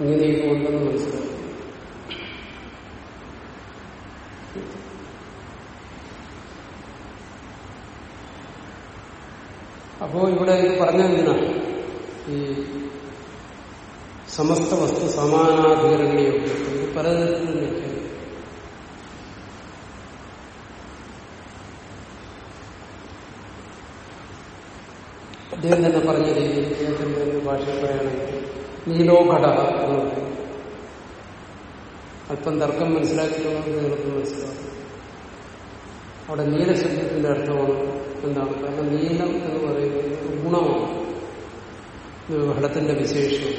ഇങ്ങനെയൊക്കെ ഉണ്ടെന്ന് മനസ്സിലാക്കും അപ്പോ ഇവിടെ ഇത് പറഞ്ഞതിനാണ് ഈ സമസ്ത വസ്തു സമാനാധികരണീയൊക്കെ പലതരത്തിൽ നിൽക്കുന്നത് അദ്ദേഹം തന്നെ പറഞ്ഞ രീതിയിൽ അദ്ദേഹത്തിന്റെ ഒരു ഭാഷയിൽ പറയുകയാണെങ്കിൽ നീലോഘട എന്ന് പറയും. അല്പം തർക്കം മനസ്സിലാക്കിയിട്ടുള്ളത് നിങ്ങൾക്ക് മനസ്സിലാക്കും. അവിടെ നീലശബ്ദത്തിന്റെ അർത്ഥമാണ് എന്താണ്? കാരണം നീലം എന്ന് പറയുന്നത് ഗുണമാണ്. ഘടത്തിന്റെ വിശേഷം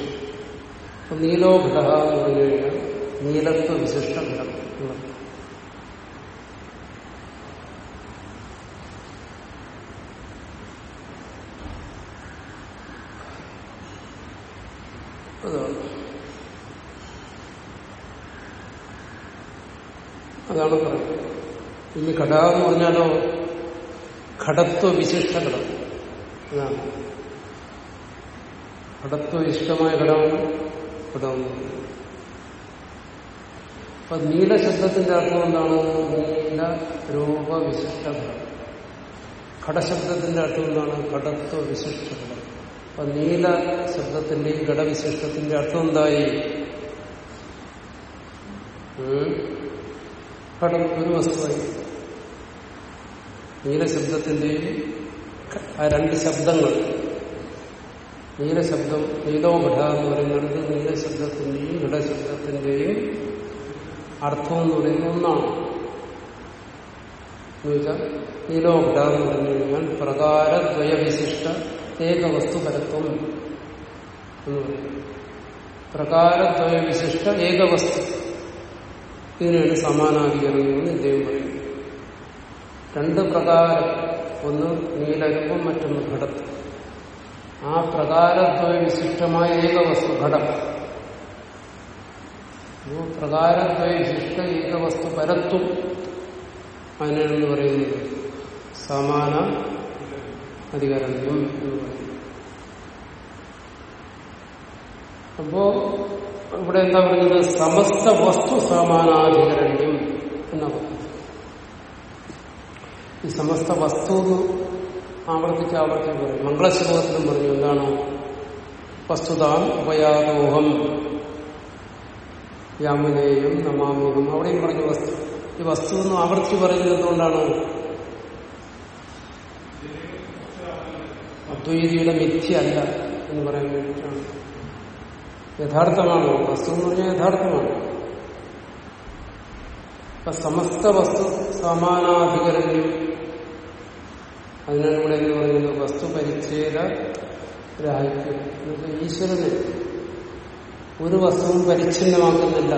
അപ്പൊ നീലോ ഘട എന്ന് പറഞ്ഞു കഴിഞ്ഞാൽ നീലത്വ വിശിഷ്ട ഘടം എന്നർത്ഥം. അതാണ് അതാണ് പറയുന്നത് ഇനി ഘട എന്ന് പറഞ്ഞാലോ ഘടത്വ വിശിഷ്ട ഘടം അതാണ്. ഘടത്വ ഇഷ്ടമായ ഘടകമാണ് ഘടം എന്ന് പറയുന്നത്. അപ്പൊ നീല ശബ്ദത്തിന്റെ അർത്ഥം എന്താണ്? നീല രൂപവിശിഷ്ട ഘടം ഘടശബ്ദത്തിന്റെ അർത്ഥം എന്താണ്? ഘടത്വ വിശിഷ്ട ഘടം അപ്പൊ നീല ശബ്ദത്തിന്റെയും ഘടവിശിഷ്ടത്തിന്റെ അർത്ഥം എന്തായി? ഘടം ഒരു വസ്തുവായി. നീലശബ്ദത്തിന്റെയും ആ രണ്ട് ശബ്ദങ്ങൾ നീലശബ്ദം നീലോ ഘട എന്ന് പറയുന്നത് നീലശബ്ദത്തിന്റെയും ഘടശബ്ദത്തിന്റെയും അർത്ഥം എന്ന് പറയുന്ന ഒന്നാണ്. എന്ന് വെച്ചാൽ നീലോ ഘട എന്ന് പറഞ്ഞു കഴിഞ്ഞാൽ പ്രകാരദ്വയവിശിഷ്ട ഏകവസ്തുപരത്വം എന്ന് പറയും. പ്രകാരദ്വയവിശിഷ്ട ഏകവസ്തു. ഇതിനാണ് സമാനാധികരണം എന്ന് ഇദ്ദേഹം പറയുന്നത് രണ്ട് പ്രകാരം ഒന്ന് നീലരൂപം മറ്റൊന്ന് ഘടം. ആ പ്രകാരദ്വയ വിശിഷ്ടമായ ഏകവസ്തു ഘടം. പ്രകാരദ്വയ വിശിഷ്ട ഏകവസ്തു പരത്വം അതിനെന്ന് പറയുന്നത് സമാന അധികാരത്വം എന്ന് പറയുന്നത്. അപ്പോ ഇവിടെ എന്താ പറയുന്നത് സമസ്ത വസ്തു സമാനാധികരണ്യം എന്നാണ് ഈ സമസ്ത വസ്തു ആവർത്തിച്ച് ആവർത്തിച്ച് പറയും. മംഗളശ്ലോകത്തിലും പറഞ്ഞു എന്താണ്? വസ്തുതാം ഉപയാദോഹം യാമുനേയും നമാമിയും അവിടെയും പറഞ്ഞു വസ്തു ഈ വസ്തു എന്ന് ആവർത്തിച്ച് പറയുന്നത് എന്തുകൊണ്ടാണ്? അദ്വൈതിയുടെ മിഥ്യയല്ല എന്ന് പറയാൻ വേണ്ടിയിട്ടാണ്. യഥാർത്ഥമാണ്? വസ്തു എന്ന് പറഞ്ഞാൽ യഥാർത്ഥമാണ്. സമസ്ത വസ്തു സമാനാധികരണ്യം അതിനാണ് ഇവിടെ എന്ന് പറയുന്നത് വസ്തു പരിച്ഛേദ രാഹിത്യം. ഈശ്വരന് ഒരു വസ്തുവും പരിച്ഛിന്നമാക്കുന്നില്ല.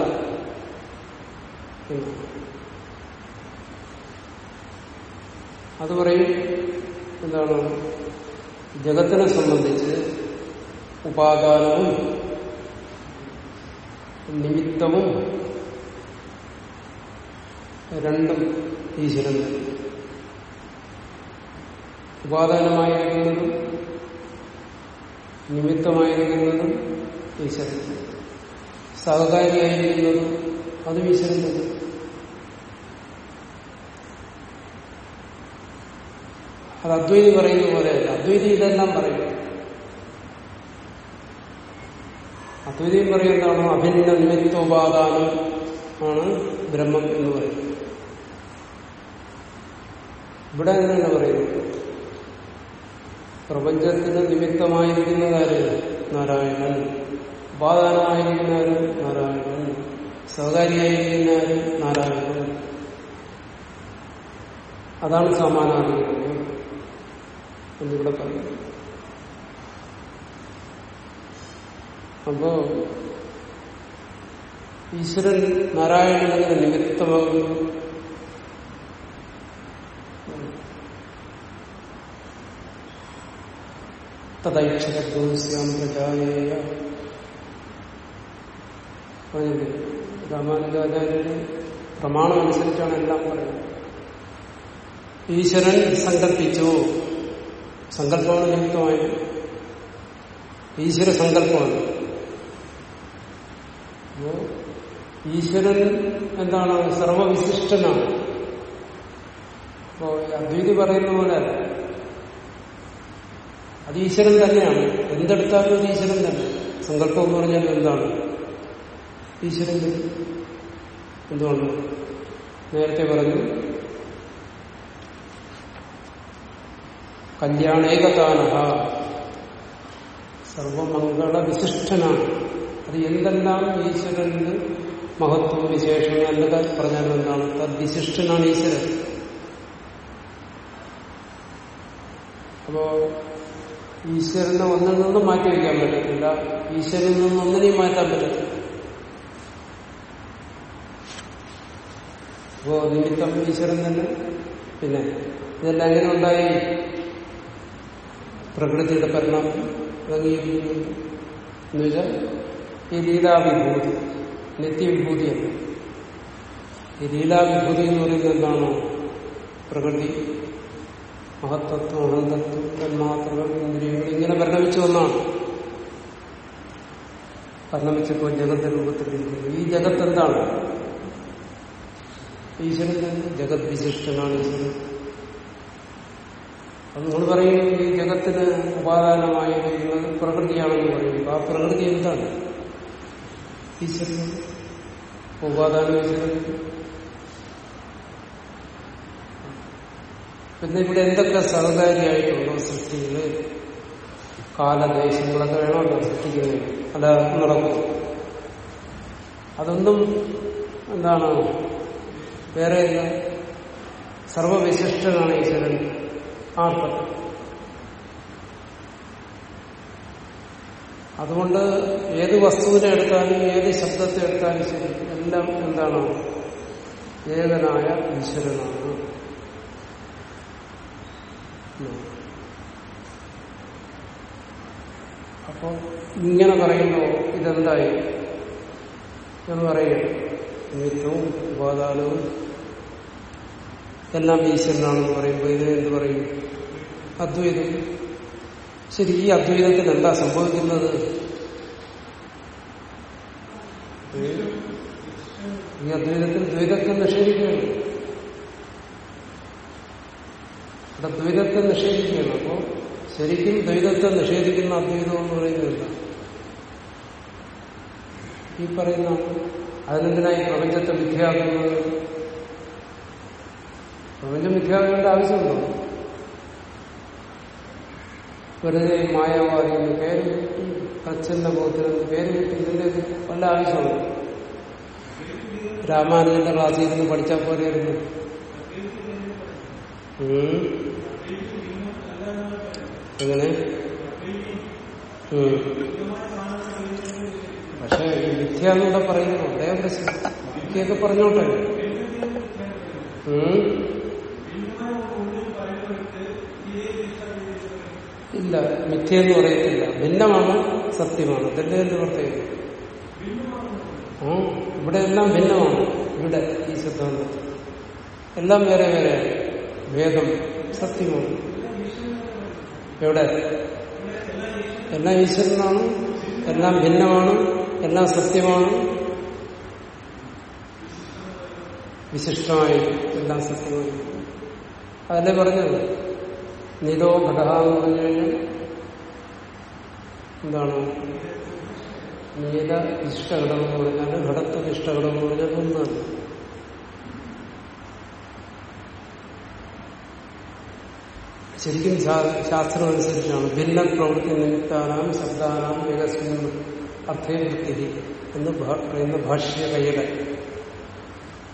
അത് പറയും എന്താണ്? ജഗത്തിനെ സംബന്ധിച്ച് ഉപാദാനവും നിമിത്തവും രണ്ടും ഈശ്വരൻ ഉപാദാനമായിരിക്കുന്നതും നിമിത്തമായിരിക്കുന്നതും ഈശ്വരൻ സഹകാരിയായിരിക്കുന്നതും അതും ഈശ്വരൻ തന്നെ. അത് അദ്വൈതി പറയുന്ന പോലെയല്ല. അദ്വൈതി ഇതെല്ലാം പറയും. അദ്വൈതി പറയുന്നതാണോ? അഭിന്ന നിമിത്തോപാദാനം ആണ് ബ്രഹ്മം എന്ന് പറയുന്നത്. ഇവിടെ അങ്ങനെയല്ല പറയുന്നത് പ്രപഞ്ചത്തിന് നിമിത്തമായിരിക്കുന്നതാര് നാരായണൻ ഉപാദാനമായിരിക്കുന്നവരും നാരായണൻ സഹകാരിയായിരിക്കുന്നവര് നാരായണൻ. അതാണ് സമാനാധികാരം എന്നിവിടെ പറയുന്നത്. അപ്പോ ഈശ്വരൻ നാരായണന് നിമിത്തമാകുന്നു. തദൈക്ഷരസ്യാം പ്രജായേയ പ്രമാണം അനുസരിച്ചാണ് എല്ലാം പറയുന്നത്. ഈശ്വരൻ സങ്കല്പിച്ചു. സങ്കല്പമാണ് നിമിത്തമായി. ഈശ്വര സങ്കല്പമാണ്. അപ്പോ ഈശ്വരൻ എന്താണ്? സർവവിശിഷ്ടനാണ്. അപ്പോ അദ്വൈതി പറയുന്ന പോലെ അല്ല അത് ഈശ്വരൻ തന്നെയാണ്. എന്തെടുത്താലും അത് ഈശ്വരൻ തന്നെ. സങ്കല്പം എന്ന് പറഞ്ഞാൽ എന്താണ്? ഈശ്വരൻ എന്തുകൊണ്ട്? നേരത്തെ പറഞ്ഞു കല്യാണേകതാനഹ സർവമംഗള വിശിഷ്ടനാണ് അത് എന്തെല്ലാം ഈശ്വരന് മഹത്വം വിശേഷം എന്നൊക്കെ പറഞ്ഞാൽ എന്താണ്? തദ്വിശിഷ്ടനാണ് ഈശ്വരൻ. അപ്പോ ഈശ്വരനെ ഒന്നിൽ നിന്നും മാറ്റി വയ്ക്കാൻ പറ്റത്തില്ല. ഈശ്വരനിൽ നിന്നും ഒന്നിനെയും മാറ്റാൻ പറ്റത്തില്ല. അപ്പോ നിമിത്തം ഈശ്വരൻ തന്നെ. പിന്നെ ഇതെല്ലാം എങ്ങനെ ഉണ്ടായി? പ്രകൃതിയുടെ പരിണാമം എന്നുവെച്ചാൽ ഈ ലീലാവിഭൂതി നിത്യവിഭൂതിയല്ല ഈ ലീലാവിഭൂതി എന്ന് പറയുന്നത് എന്താണ്? പ്രകൃതി. മഹത്തത്വം അനന്തത്വം തന്മാത്രകൾ ഇന്ദ്രിയങ്ങൾ ഇങ്ങനെ പരിണമിച്ചു വന്നാണ്. പരിണമിച്ചപ്പോൾ ജഗത്ത് രൂപത്തിലിരിക്കുന്നു. ഈ ജഗത്ത് എന്താണ്? ഈശ്വരൻ ജഗത് വിശിഷ്ടനാണ് ഈശ്വരൻ. അത് നിങ്ങൾ പറയും ഈ ജഗത്തിന് ഉപാദാനമായിരിക്കുന്നത് പ്രകൃതിയാണെന്ന് പറയും. ആ പ്രകൃതി എന്താണ്? ഈശ്വരൻ ഉപാദാനം ഈശ്വരൻ പിന്നെ ഇവിടെ എന്തൊക്കെ സഹകാരിയായിട്ടുണ്ടോ സൃഷ്ടികൾ? കാലദേശങ്ങളൊക്കെ വേണമല്ലോ സൃഷ്ടിക്കുന്നത്. അല്ല നടക്കും. അതൊന്നും എന്താണ് വേറെ സർവവിശിഷ്ടനാണ് ഈശ്വരൻ. ആർക്കും അതുകൊണ്ട് ഏത് വസ്തുവിനെ എടുത്താലും ഏത് ശബ്ദത്തെ എടുത്താലും ശരി എല്ലാം എന്താണ്? ഏകനായ ഈശ്വരനാണ്. അപ്പോൾ ഇങ്ങനെ പറയുമ്പോൾ ഇതെന്തായി? എന്ന് പറയുക നിമിത്തവും ഉപാദാനവും എല്ലാം ഈശ്വരനാണെന്ന് പറയുമ്പോൾ ഇത് എന്ത് പറയും? അദ്വൈതം. ശരി ഈ അദ്വൈതത്തിൽ എന്താ സംഭവിക്കുന്നത്? ഈ അദ്വൈതത്തിൽ ദ്വൈതത്തെ നിഷേധിക്കുകയാണ്. ഇവിടെ ദ്വൈതത്തെ നിഷേധിക്കുകയാണ്. അപ്പോ ശരിക്കും ദ്വൈതത്തെ നിഷേധിക്കുന്ന അദ്വൈതം എന്ന് പറയുന്നില്ല ഈ പറയുന്ന അതിനെന്തിനായി പ്രപഞ്ചത്തെ മിഥ്യയാക്കുന്നത് പ്രപഞ്ചം മിഥ്യയാകേണ്ട ആവശ്യമുണ്ടോ? വെറുതെ മായാവാദി എന്ന് പേര് കിട്ടി പ്രച്ഛന്ന ബോധത്തിന് പേര് ഇതിന്റെ വല്ല ആവശ്യമുണ്ട്? രാമാനുജന്റെ ക്ലാസ്സിൽ ഇരുന്ന് പഠിച്ചാൽ പോലെയായിരുന്നു എങ്ങനെ. പക്ഷെ ഈ മിഥ്യ എന്നൂടെ പറയുന്നു അദ്ദേഹം വിദ്യയൊക്കെ പറഞ്ഞോട്ടെ. ഇല്ല മിഥ്യ എന്ന് പറയത്തില്ല. ഭിന്നമാണ് സത്യമാണ്. അതല്ലേ എന്റെ പ്രത്യേകത? ഇവിടെ എല്ലാം ഭിന്നമാണ്. ഇവിടെ ഈ സിദ്ധാന്തത്തിൽ. എല്ലാം വേറെ വേറെ. ഭേദം സത്യമാണ്. എവിടെ? എല്ലാം ഈശ്വരനാണ് എല്ലാം ഭിന്നമാണ് എല്ലാം സത്യമാണ്. വിശിഷ്ടമായി എല്ലാം സത്യമായി അതല്ലേ പറഞ്ഞത്? നിരോ ഘടക എന്ന് പറഞ്ഞു കഴിഞ്ഞാൽ എന്താണ്? നീല ഇഷ്ടഘടകം എന്ന് പറഞ്ഞാൽ ഘടത്വ ഇഷ്ടഘടകം എന്ന് പറഞ്ഞാൽ ഒന്നാണ്. ശരിക്കും ശാസ്ത്രം അനുസരിച്ചാണ് ഭിന്ന പ്രവൃത്തി നിമിത്താനാം ശബ്ദാനാം ഏകസ്മിൻ അർത്ഥേ വൃത്തി എന്ന് പറയുന്ന ഭാഷ്യ കയ്യുടെ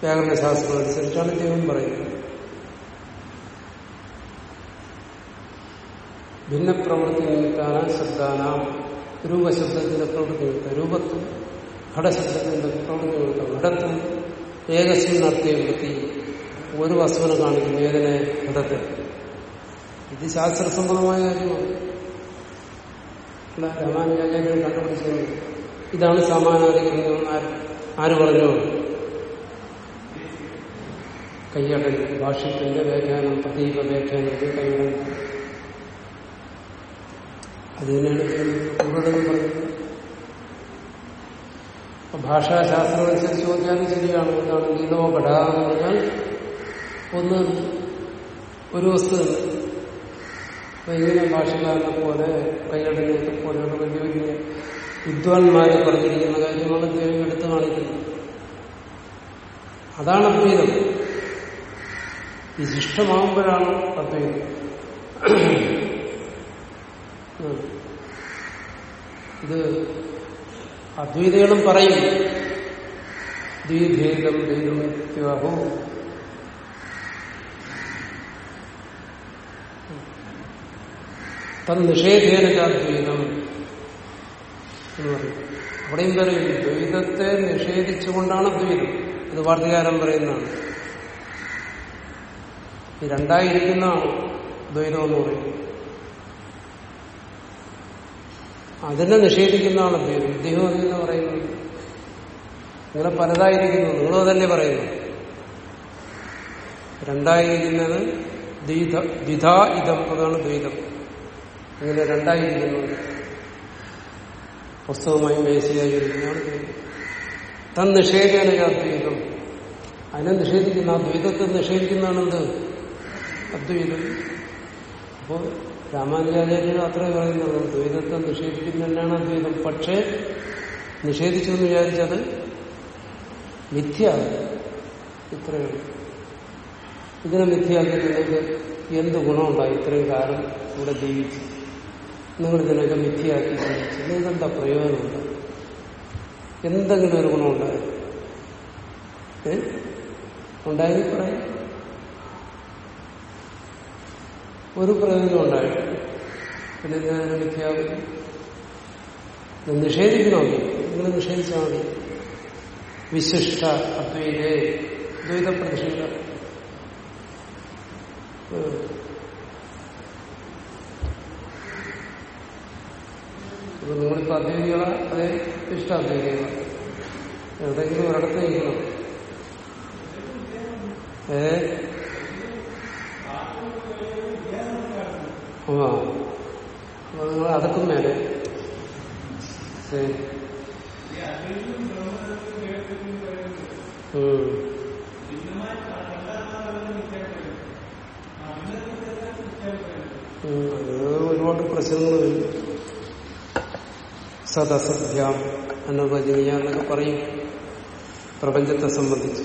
വ്യാകരണശാസ്ത്രം അനുസരിച്ചാണ് ദൈവം പറയുന്നത്. ഭിന്ന പ്രവൃത്തി നിമിത്താനാം ശബ്ദാനാം രൂപശബ്ദത്തിന്റെ പ്രവൃത്തി നിമിത്തം രൂപത്വം ഘടശബ്ദത്തിന്റെ പ്രവൃത്തി നിമിത്തം ഘടത്വം ഏകസ്മിൻ അർത്ഥേ വൃത്തി ഒരു വസ്തുവിനെ കാണിക്കുന്നു ഏതിനെ? ഘടത്തെ. ഇത് ശാസ്ത്രസമ്മതമായ കാര്യമാണ്. രാമാനുജാചാര്യൻ കണ്ടുപിടിച്ചത് ഇതാണ് സമാനാധികരണം ആര് പറഞ്ഞു? കയ്യടൽ ഭാഷ്യത്തിന്റെ വ്യാഖ്യാനം പ്രതീക വ്യാഖ്യാനത്തിൽ കയ്യടൽ അത് തന്നെയാണ് കൂടുതലും പറയുന്നത്. ഭാഷാശാസ്ത്രം അനുസരിച്ച് നോക്കിയാലും ശരിയാണ്. എന്താണ് ഗീതോ ഘടക എന്ന് പറഞ്ഞാൽ ഒന്ന് ഒരു വസ്തു ഇങ്ങനെ ഭാഷകാരനെ പോലെ കൈയടനെയൊക്കെ പോലെയുള്ള വലിയ വലിയ വിദ്വാൻമാരെ പറഞ്ഞിരിക്കുന്ന കാര്യമാണ് ദൈവം എടുത്തു കാണിക്കുന്നത് അതാണ് അദ്വൈതം. വിശിഷ്ടമാകുമ്പോഴാണ് അദ്വൈതം. ഇത് അദ്വൈതകളും പറയും. ദ്വിഭേദം ദൈവമിത്യാഹോ തന്നിഷേധേന അദ്വൈതം എന്ന് പറയും. അവിടെയും പറയും ദ്വൈതത്തെ നിഷേധിച്ചുകൊണ്ടാണ് ദ്വൈതം. അത് വാർത്തകാരം പറയുന്നതാണ്. ഈ രണ്ടായിരിക്കുന്ന ദ്വൈതം എന്ന് പറയും. അതിനെ നിഷേധിക്കുന്നതാണ് ദ്വൈതം. ഇദ്ദേഹം അതിന് പറയുന്നത് ഇങ്ങനെ പലതായിരിക്കുന്നു. നിങ്ങളും അതല്ലേ പറയുന്നു രണ്ടായിരിക്കുന്നത് ദ്വിധാ ഇതം അതാണ് ദ്വൈതം. ഇങ്ങനെ രണ്ടായിരിക്കുന്നു. പുസ്തകമായി മേശയായിരിക്കുന്നതാണ് ദ്വൈതം തൻ നിഷേധേന അദ്വൈതം അതിനെ നിഷേധിക്കുന്ന ആ ദ്വൈതത്തെ നിഷേധിക്കുന്നതാണ് എന്ത് അദ്വൈതം. അപ്പോ രാമാനുജാചാര്യർ അത്രേ പറയുന്നത് ദ്വൈതത്തെ നിഷേധിക്കുന്ന തന്നെയാണ് അദ്വൈതം. പക്ഷേ നിഷേധിച്ചു എന്ന് വിചാരിച്ചത് മിഥ്യ. ഇത്രയാണ് ഇതിനെ മിഥ്യയാക്കി നിങ്ങൾക്ക് എന്ത് ഗുണമുണ്ടായി? ഇത്രയും കാലം ഇവിടെ ജീവിച്ചു. നിങ്ങൾ ഇതിനൊക്കെ മിഥ്യയാക്കി ജീവിച്ചു നിങ്ങൾക്ക് പ്രയോജനമുണ്ട് എന്തെങ്കിലും ഒരു ഗുണമുണ്ടായി ഉണ്ടായി? പറയും. ഒരു പ്രയോജനം ഉണ്ടായിട്ടില്ല. പിന്നെ ഞാൻ മിഥ്യാകും നിഷേധിക്കണമെങ്കിൽ നിങ്ങൾ നിഷേധിച്ചാൽ മതി. വിശിഷ്ട അദ്വൈതേ. ദ്വൈത പ്രതിഷേധ അപ്പൊ നിങ്ങളിപ്പോ അദ്വൈതികളാ അതേ ഇഷ്ട അദ്വൈതികളാ എവിടെയെങ്കിലും ഒരിടത്ത് നിൽക്കണം. ഏ? ആ. നിങ്ങൾ അതൊക്കെ മേലെ ശരി. ഒരുപാട് പ്രശ്നങ്ങൾ വരും. സദസഭ്യാം അനുവചനീയ എന്നൊക്കെ പറയും. പ്രപഞ്ചത്തെ സംബന്ധിച്ച്.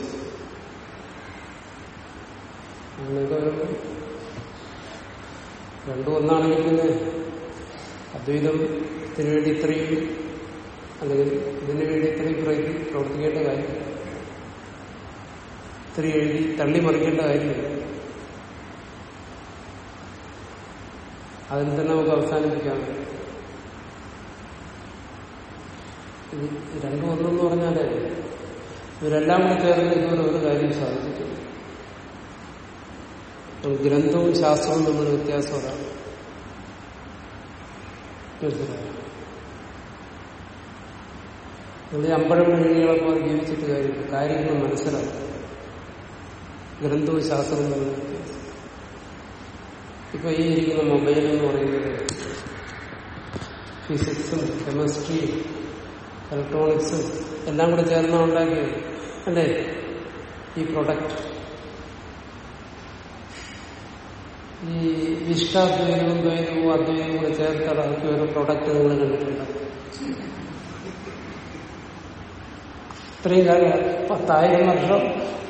രണ്ടും ഒന്നാണെങ്കിൽ പിന്നെ അദ്വൈതത്തിന് വേണ്ടി ഇത്രയും അല്ലെങ്കിൽ ഇതിനു വേണ്ടി ഇത്രയും പ്രയത്നം പ്രവർത്തിക്കേണ്ട കാര്യം. ഇത്രയും എഴുതി തള്ളി മറിക്കേണ്ട കാര്യമില്ല അതിൽ തന്നെ നമുക്ക് അവസാനിപ്പിക്കാം. ഇത് രണ്ടും ഒന്നെന്ന് പറഞ്ഞാലേ ഇവരെല്ലാം കൂടി ചേർന്ന് ഇതുവരെ ഒരു കാര്യം സാധിച്ചിട്ടില്ല. ഗ്രന്ഥവും ശാസ്ത്രവും തമ്മിൽ വ്യത്യാസം അതാണ്. നിങ്ങൾ അമ്പഴം മണികളെ പോലെ ജീവിച്ചിട്ട് കാര്യമില്ല. കാര്യങ്ങൾ മനസ്സിലാക്കും ഗ്രന്ഥവും ശാസ്ത്രവും തമ്മിൽ വ്യത്യാസം. ഇപ്പൊ ഈ ഇരിക്കുന്ന മൊബൈൽ എന്ന് പറയുന്നത് ഫിസിക്സും കെമിസ്ട്രിയും ഇലക്ട്രോണിക്സും എല്ലാം കൂടെ ചേർന്നാ ഉണ്ടാക്കിയത്. അല്ലേ? ഈ പ്രൊഡക്റ്റ് ഈ ഇഷ്ടാദ്വൈതവും ദ്വൈതവും അദ്വൈതവും കൂടെ ചേർത്തിറക്കിയ ഒരു പ്രൊഡക്റ്റ് നിങ്ങൾ കണ്ടിട്ടുണ്ട്. ഇത്രയും കാലം പത്തായിരം വർഷം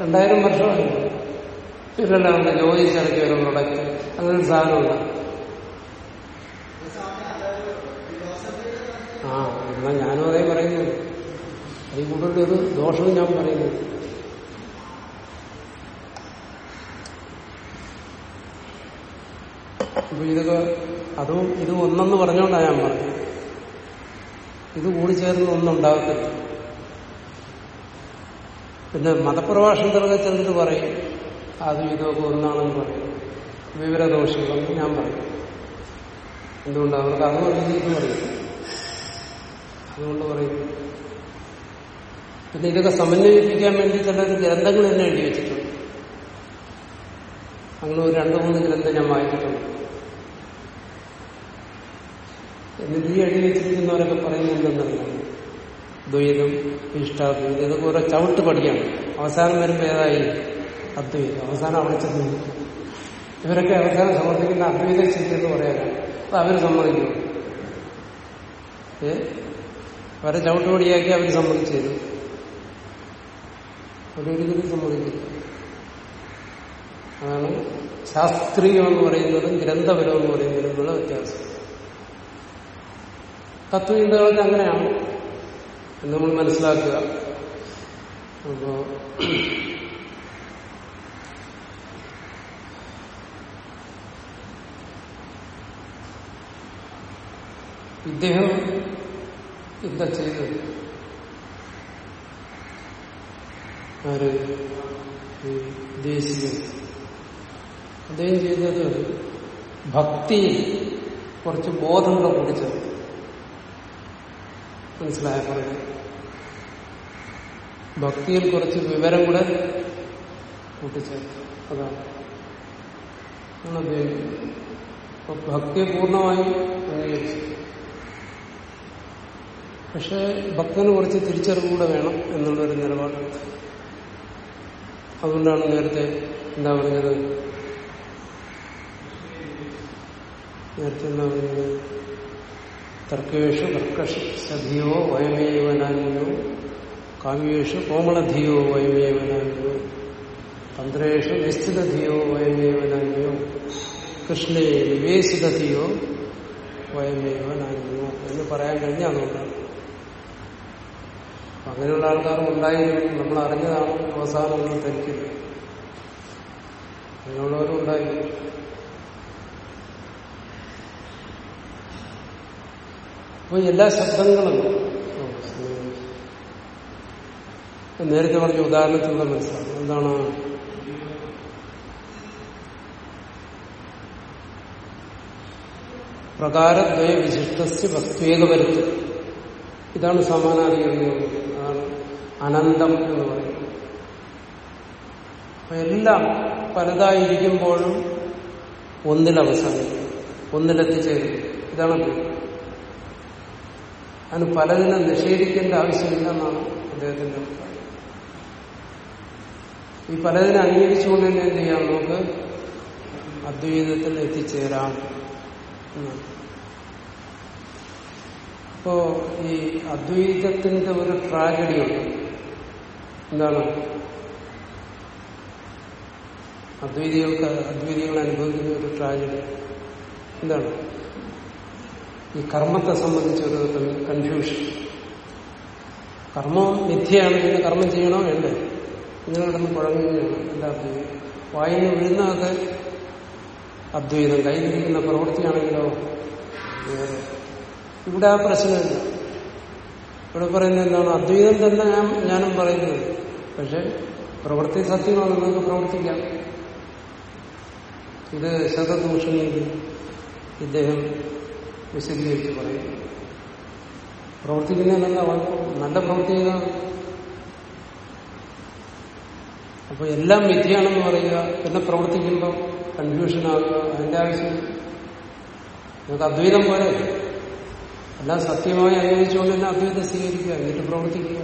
രണ്ടായിരം വർഷമായി ഇവരെല്ലാം ഉണ്ട് യോജിച്ചിറക്കിയ ഒരു പ്രൊഡക്റ്റ് അങ്ങനെ ഒരു സാധനമുണ്ട്. ആ എന്നാ ഞാനും അതേ പറയുന്നത് അതിൽ കൂടുതൽ ഒരു ദോഷവും ഞാൻ പറയുന്നത് അപ്പൊ ഇതൊക്കെ അതും ഇത് ഒന്നെന്ന് പറഞ്ഞുകൊണ്ടാണ് ഞാൻ പറഞ്ഞത്. ഇത് കൂടി ചേർന്ന് ഒന്നുണ്ടാകത്തില്ല പിന്നെ മതപ്രഭാഷണത്തിലൊക്കെ ചെന്നിട്ട് പറയും അതും ഇതൊക്കെ ഒന്നാണെന്ന് പറയും. വിവരദോഷികളെന്ന് ഞാൻ പറയും. എന്തുകൊണ്ട്? അവർക്ക് അതും അറിയില്ലെന്ന് പറയും. അതുകൊണ്ട് പറയും പിന്നെ ഇതൊക്കെ സമന്വയിപ്പിക്കാൻ വേണ്ടി ചിലർ ഗ്രന്ഥങ്ങൾ തന്നെ എഴുതി വെച്ചിട്ടുണ്ട്. അങ്ങനെ ഒരു രണ്ടു മൂന്ന് ഗ്രന്ഥം ഞാൻ വായിച്ചിട്ടുണ്ട്. എന്നിട്ട് ഈ എഴുതി വെച്ചിരിക്കുന്നവരൊക്കെ പറയുന്നുണ്ടെന്നറിയാം ദ്വൈതം ഇഷ്ടാദ്വൈതം ഇതൊക്കെ ഓരോ ചവിട്ട് പഠിക്കണം അവസാനം വരുമ്പോൾ ഏതായി? അദ്വൈതം. അവസാനം അവിടെ ചെന്ന്. ഇവരൊക്കെ അവസാനം സമർപ്പിക്കുന്ന അദ്വൈതം എന്ന് പറയാനാണ്. അപ്പൊ അവർ സമ്മതിക്കും ഏ? അവരെ ചവിട്ടുപടിയാക്കി അവർ സമ്മതിച്ചു തരും. അവരൊരിക്കലും സമ്മതിക്കില്ല അതാണ് ശാസ്ത്രീയം എന്ന് പറയുന്നതും ഗ്രന്ഥപരം എന്ന് പറയുന്നതും തമ്മിലുള്ള വ്യത്യാസം തത്വചിന്തകളൊക്കെ അങ്ങനെയാണ്. നമ്മൾ മനസ്സിലാക്കുക. അപ്പോ ഇദ്ദേഹം എന്താ ചെയ്തത്? ആര് ഈ ദേശീയ അദ്ദേഹം ചെയ്തത് ഭക്തിയിൽ കുറച്ച് ബോധങ്ങളെ കുറിച്ചത് മനസ്സിലായ പറഞ്ഞു ഭക്തിയിൽ കുറച്ച് വിവരം കൂടെ കൂട്ടിച്ചേർത്തു. അതാണ്. അദ്ദേഹം അപ്പൊ ഭക്തിയെ പൂർണമായും അംഗീകരിച്ചു പക്ഷെ ഭക്തന് കുറച്ച് തിരിച്ചറിവ് കൂടെ വേണം എന്നുള്ളൊരു നിലപാടുണ്ട് അതുകൊണ്ടാണ് നേരത്തെ എന്താ പറഞ്ഞത്? നേരത്തെ എന്താ പറഞ്ഞത്? തർക്കേഷു കർക്കശധിയോ വയമേവനാനിയോ കാമ്യേഷു കോമളധിയോ വയമേവനാനിയോ തന്ത്രേഷു നിശ്ചിതധിയോ വയമേവനാനിയോ കൃഷ്ണേ നിവേശിതധിയോ വയമേവനാനിയോ എന്ന് പറയാൻ കഴിഞ്ഞാൽ അതുകൊണ്ടാണ്. അങ്ങനെയുള്ള ആൾക്കാർ ഉണ്ടായിരുന്നു നമ്മൾ അറിഞ്ഞതാണ് അവസാനം ഒന്നും ധരിക്കില്ല. അങ്ങനെയുള്ളവരും ഉണ്ടായിരുന്നു അപ്പോൾ എല്ലാ ശബ്ദങ്ങളും നേരത്തെ പറഞ്ഞ ഉദാഹരണത്തിലൂടെ മനസ്സിലാക്കും. എന്താണ്? പ്രകാരദ്വയ വിശിഷ്ട വസ്തുവേക വരുത്തും ഇതാണ് സമാനാധികരണം അതാണ് അനന്തം എന്ന് പറയുന്നത്. എല്ലാം പലതായിരിക്കുമ്പോഴും ഒന്നിൽ അവസാനിക്കും ഒന്നിലെത്തിച്ചേരും. ഇതാണ് അതിന് പലതിനെ നിഷേധിക്കേണ്ട ആവശ്യമില്ലെന്നാണ് അദ്ദേഹത്തിന്റെ ഈ പലതിനെ അംഗീകരിച്ചുകൊണ്ട് തന്നെ എന്ത് ചെയ്യാം? നമുക്ക് അദ്വൈതത്തിൽ എത്തിച്ചേരാം എന്നാണ്. അപ്പോ ഈ അദ്വൈതത്തിന്റെ ഒരു ട്രാജഡി ഉണ്ട്. എന്താണ്? അദ്വൈതികൾക്ക് അദ്വൈതികൾ അനുഭവിക്കുന്ന ഒരു ട്രാജഡി എന്താണ്? ഈ കർമ്മത്തെ സംബന്ധിച്ച് ഒരു കൺഫ്യൂഷൻ കർമ്മം മിഥ്യയാണ് പിന്നെ കർമ്മം ചെയ്യണോ? വേണ്ടേ. ഇങ്ങനെ കിടന്ന് കുഴങ്ങുകയാണ് എല്ലാ അദ്വൈതം? വായിന്ന് വീഴുന്നതൊക്കെ അദ്വൈതം. കയ്യിലിരിക്കുന്ന പ്രവൃത്തിയാണെങ്കിലോ? ഇവിടെ ആ പ്രശ്നമില്ല. ഇവിടെ പറയുന്നത് എന്താണ്? അദ്വൈതം തന്നെ ഞാൻ ഞാനും പറയുന്നത്. പക്ഷെ പ്രവൃത്തി സത്യമാണ്. നിങ്ങൾക്ക് പ്രവർത്തിക്കാം. ഇത് ശതദൂഷണിയിൽ ഇദ്ദേഹം വിശദീകരിച്ച് പറയും പ്രവർത്തിക്കുന്നതിനല്ല നല്ല പ്രവൃത്തി അപ്പൊ എല്ലാം വിദ്യയാണെന്ന് പറയുക പിന്നെ പ്രവർത്തിക്കുമ്പോൾ കൺഫ്യൂഷൻ ആകുക അതിന്റെ ആവശ്യം. നിങ്ങൾക്ക് അദ്വൈതം പോലെ എല്ലാം സത്യമായി അനുഭവിച്ചുകൊണ്ട് തന്നെ അദ്വൈതം സ്വീകരിക്കുക എന്നിട്ട് പ്രവർത്തിക്കുക.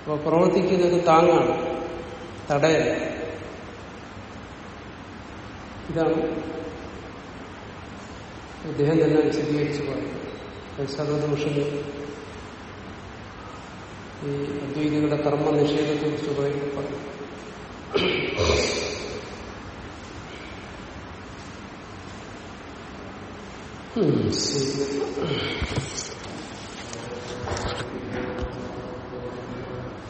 അപ്പോൾ പ്രവർത്തിക്കുന്നത് താങ്ങാണ് തടയല്ല ഇതാണ് അദ്ദേഹം തന്നെ വിശദീകരിച്ചു പറയുന്നത്. സർവദോഷങ്ങൾ ഈ അദ്വൈതികളുടെ കർമ്മ നിഷേധത്തെ കുറിച്ച് പറയും ശരി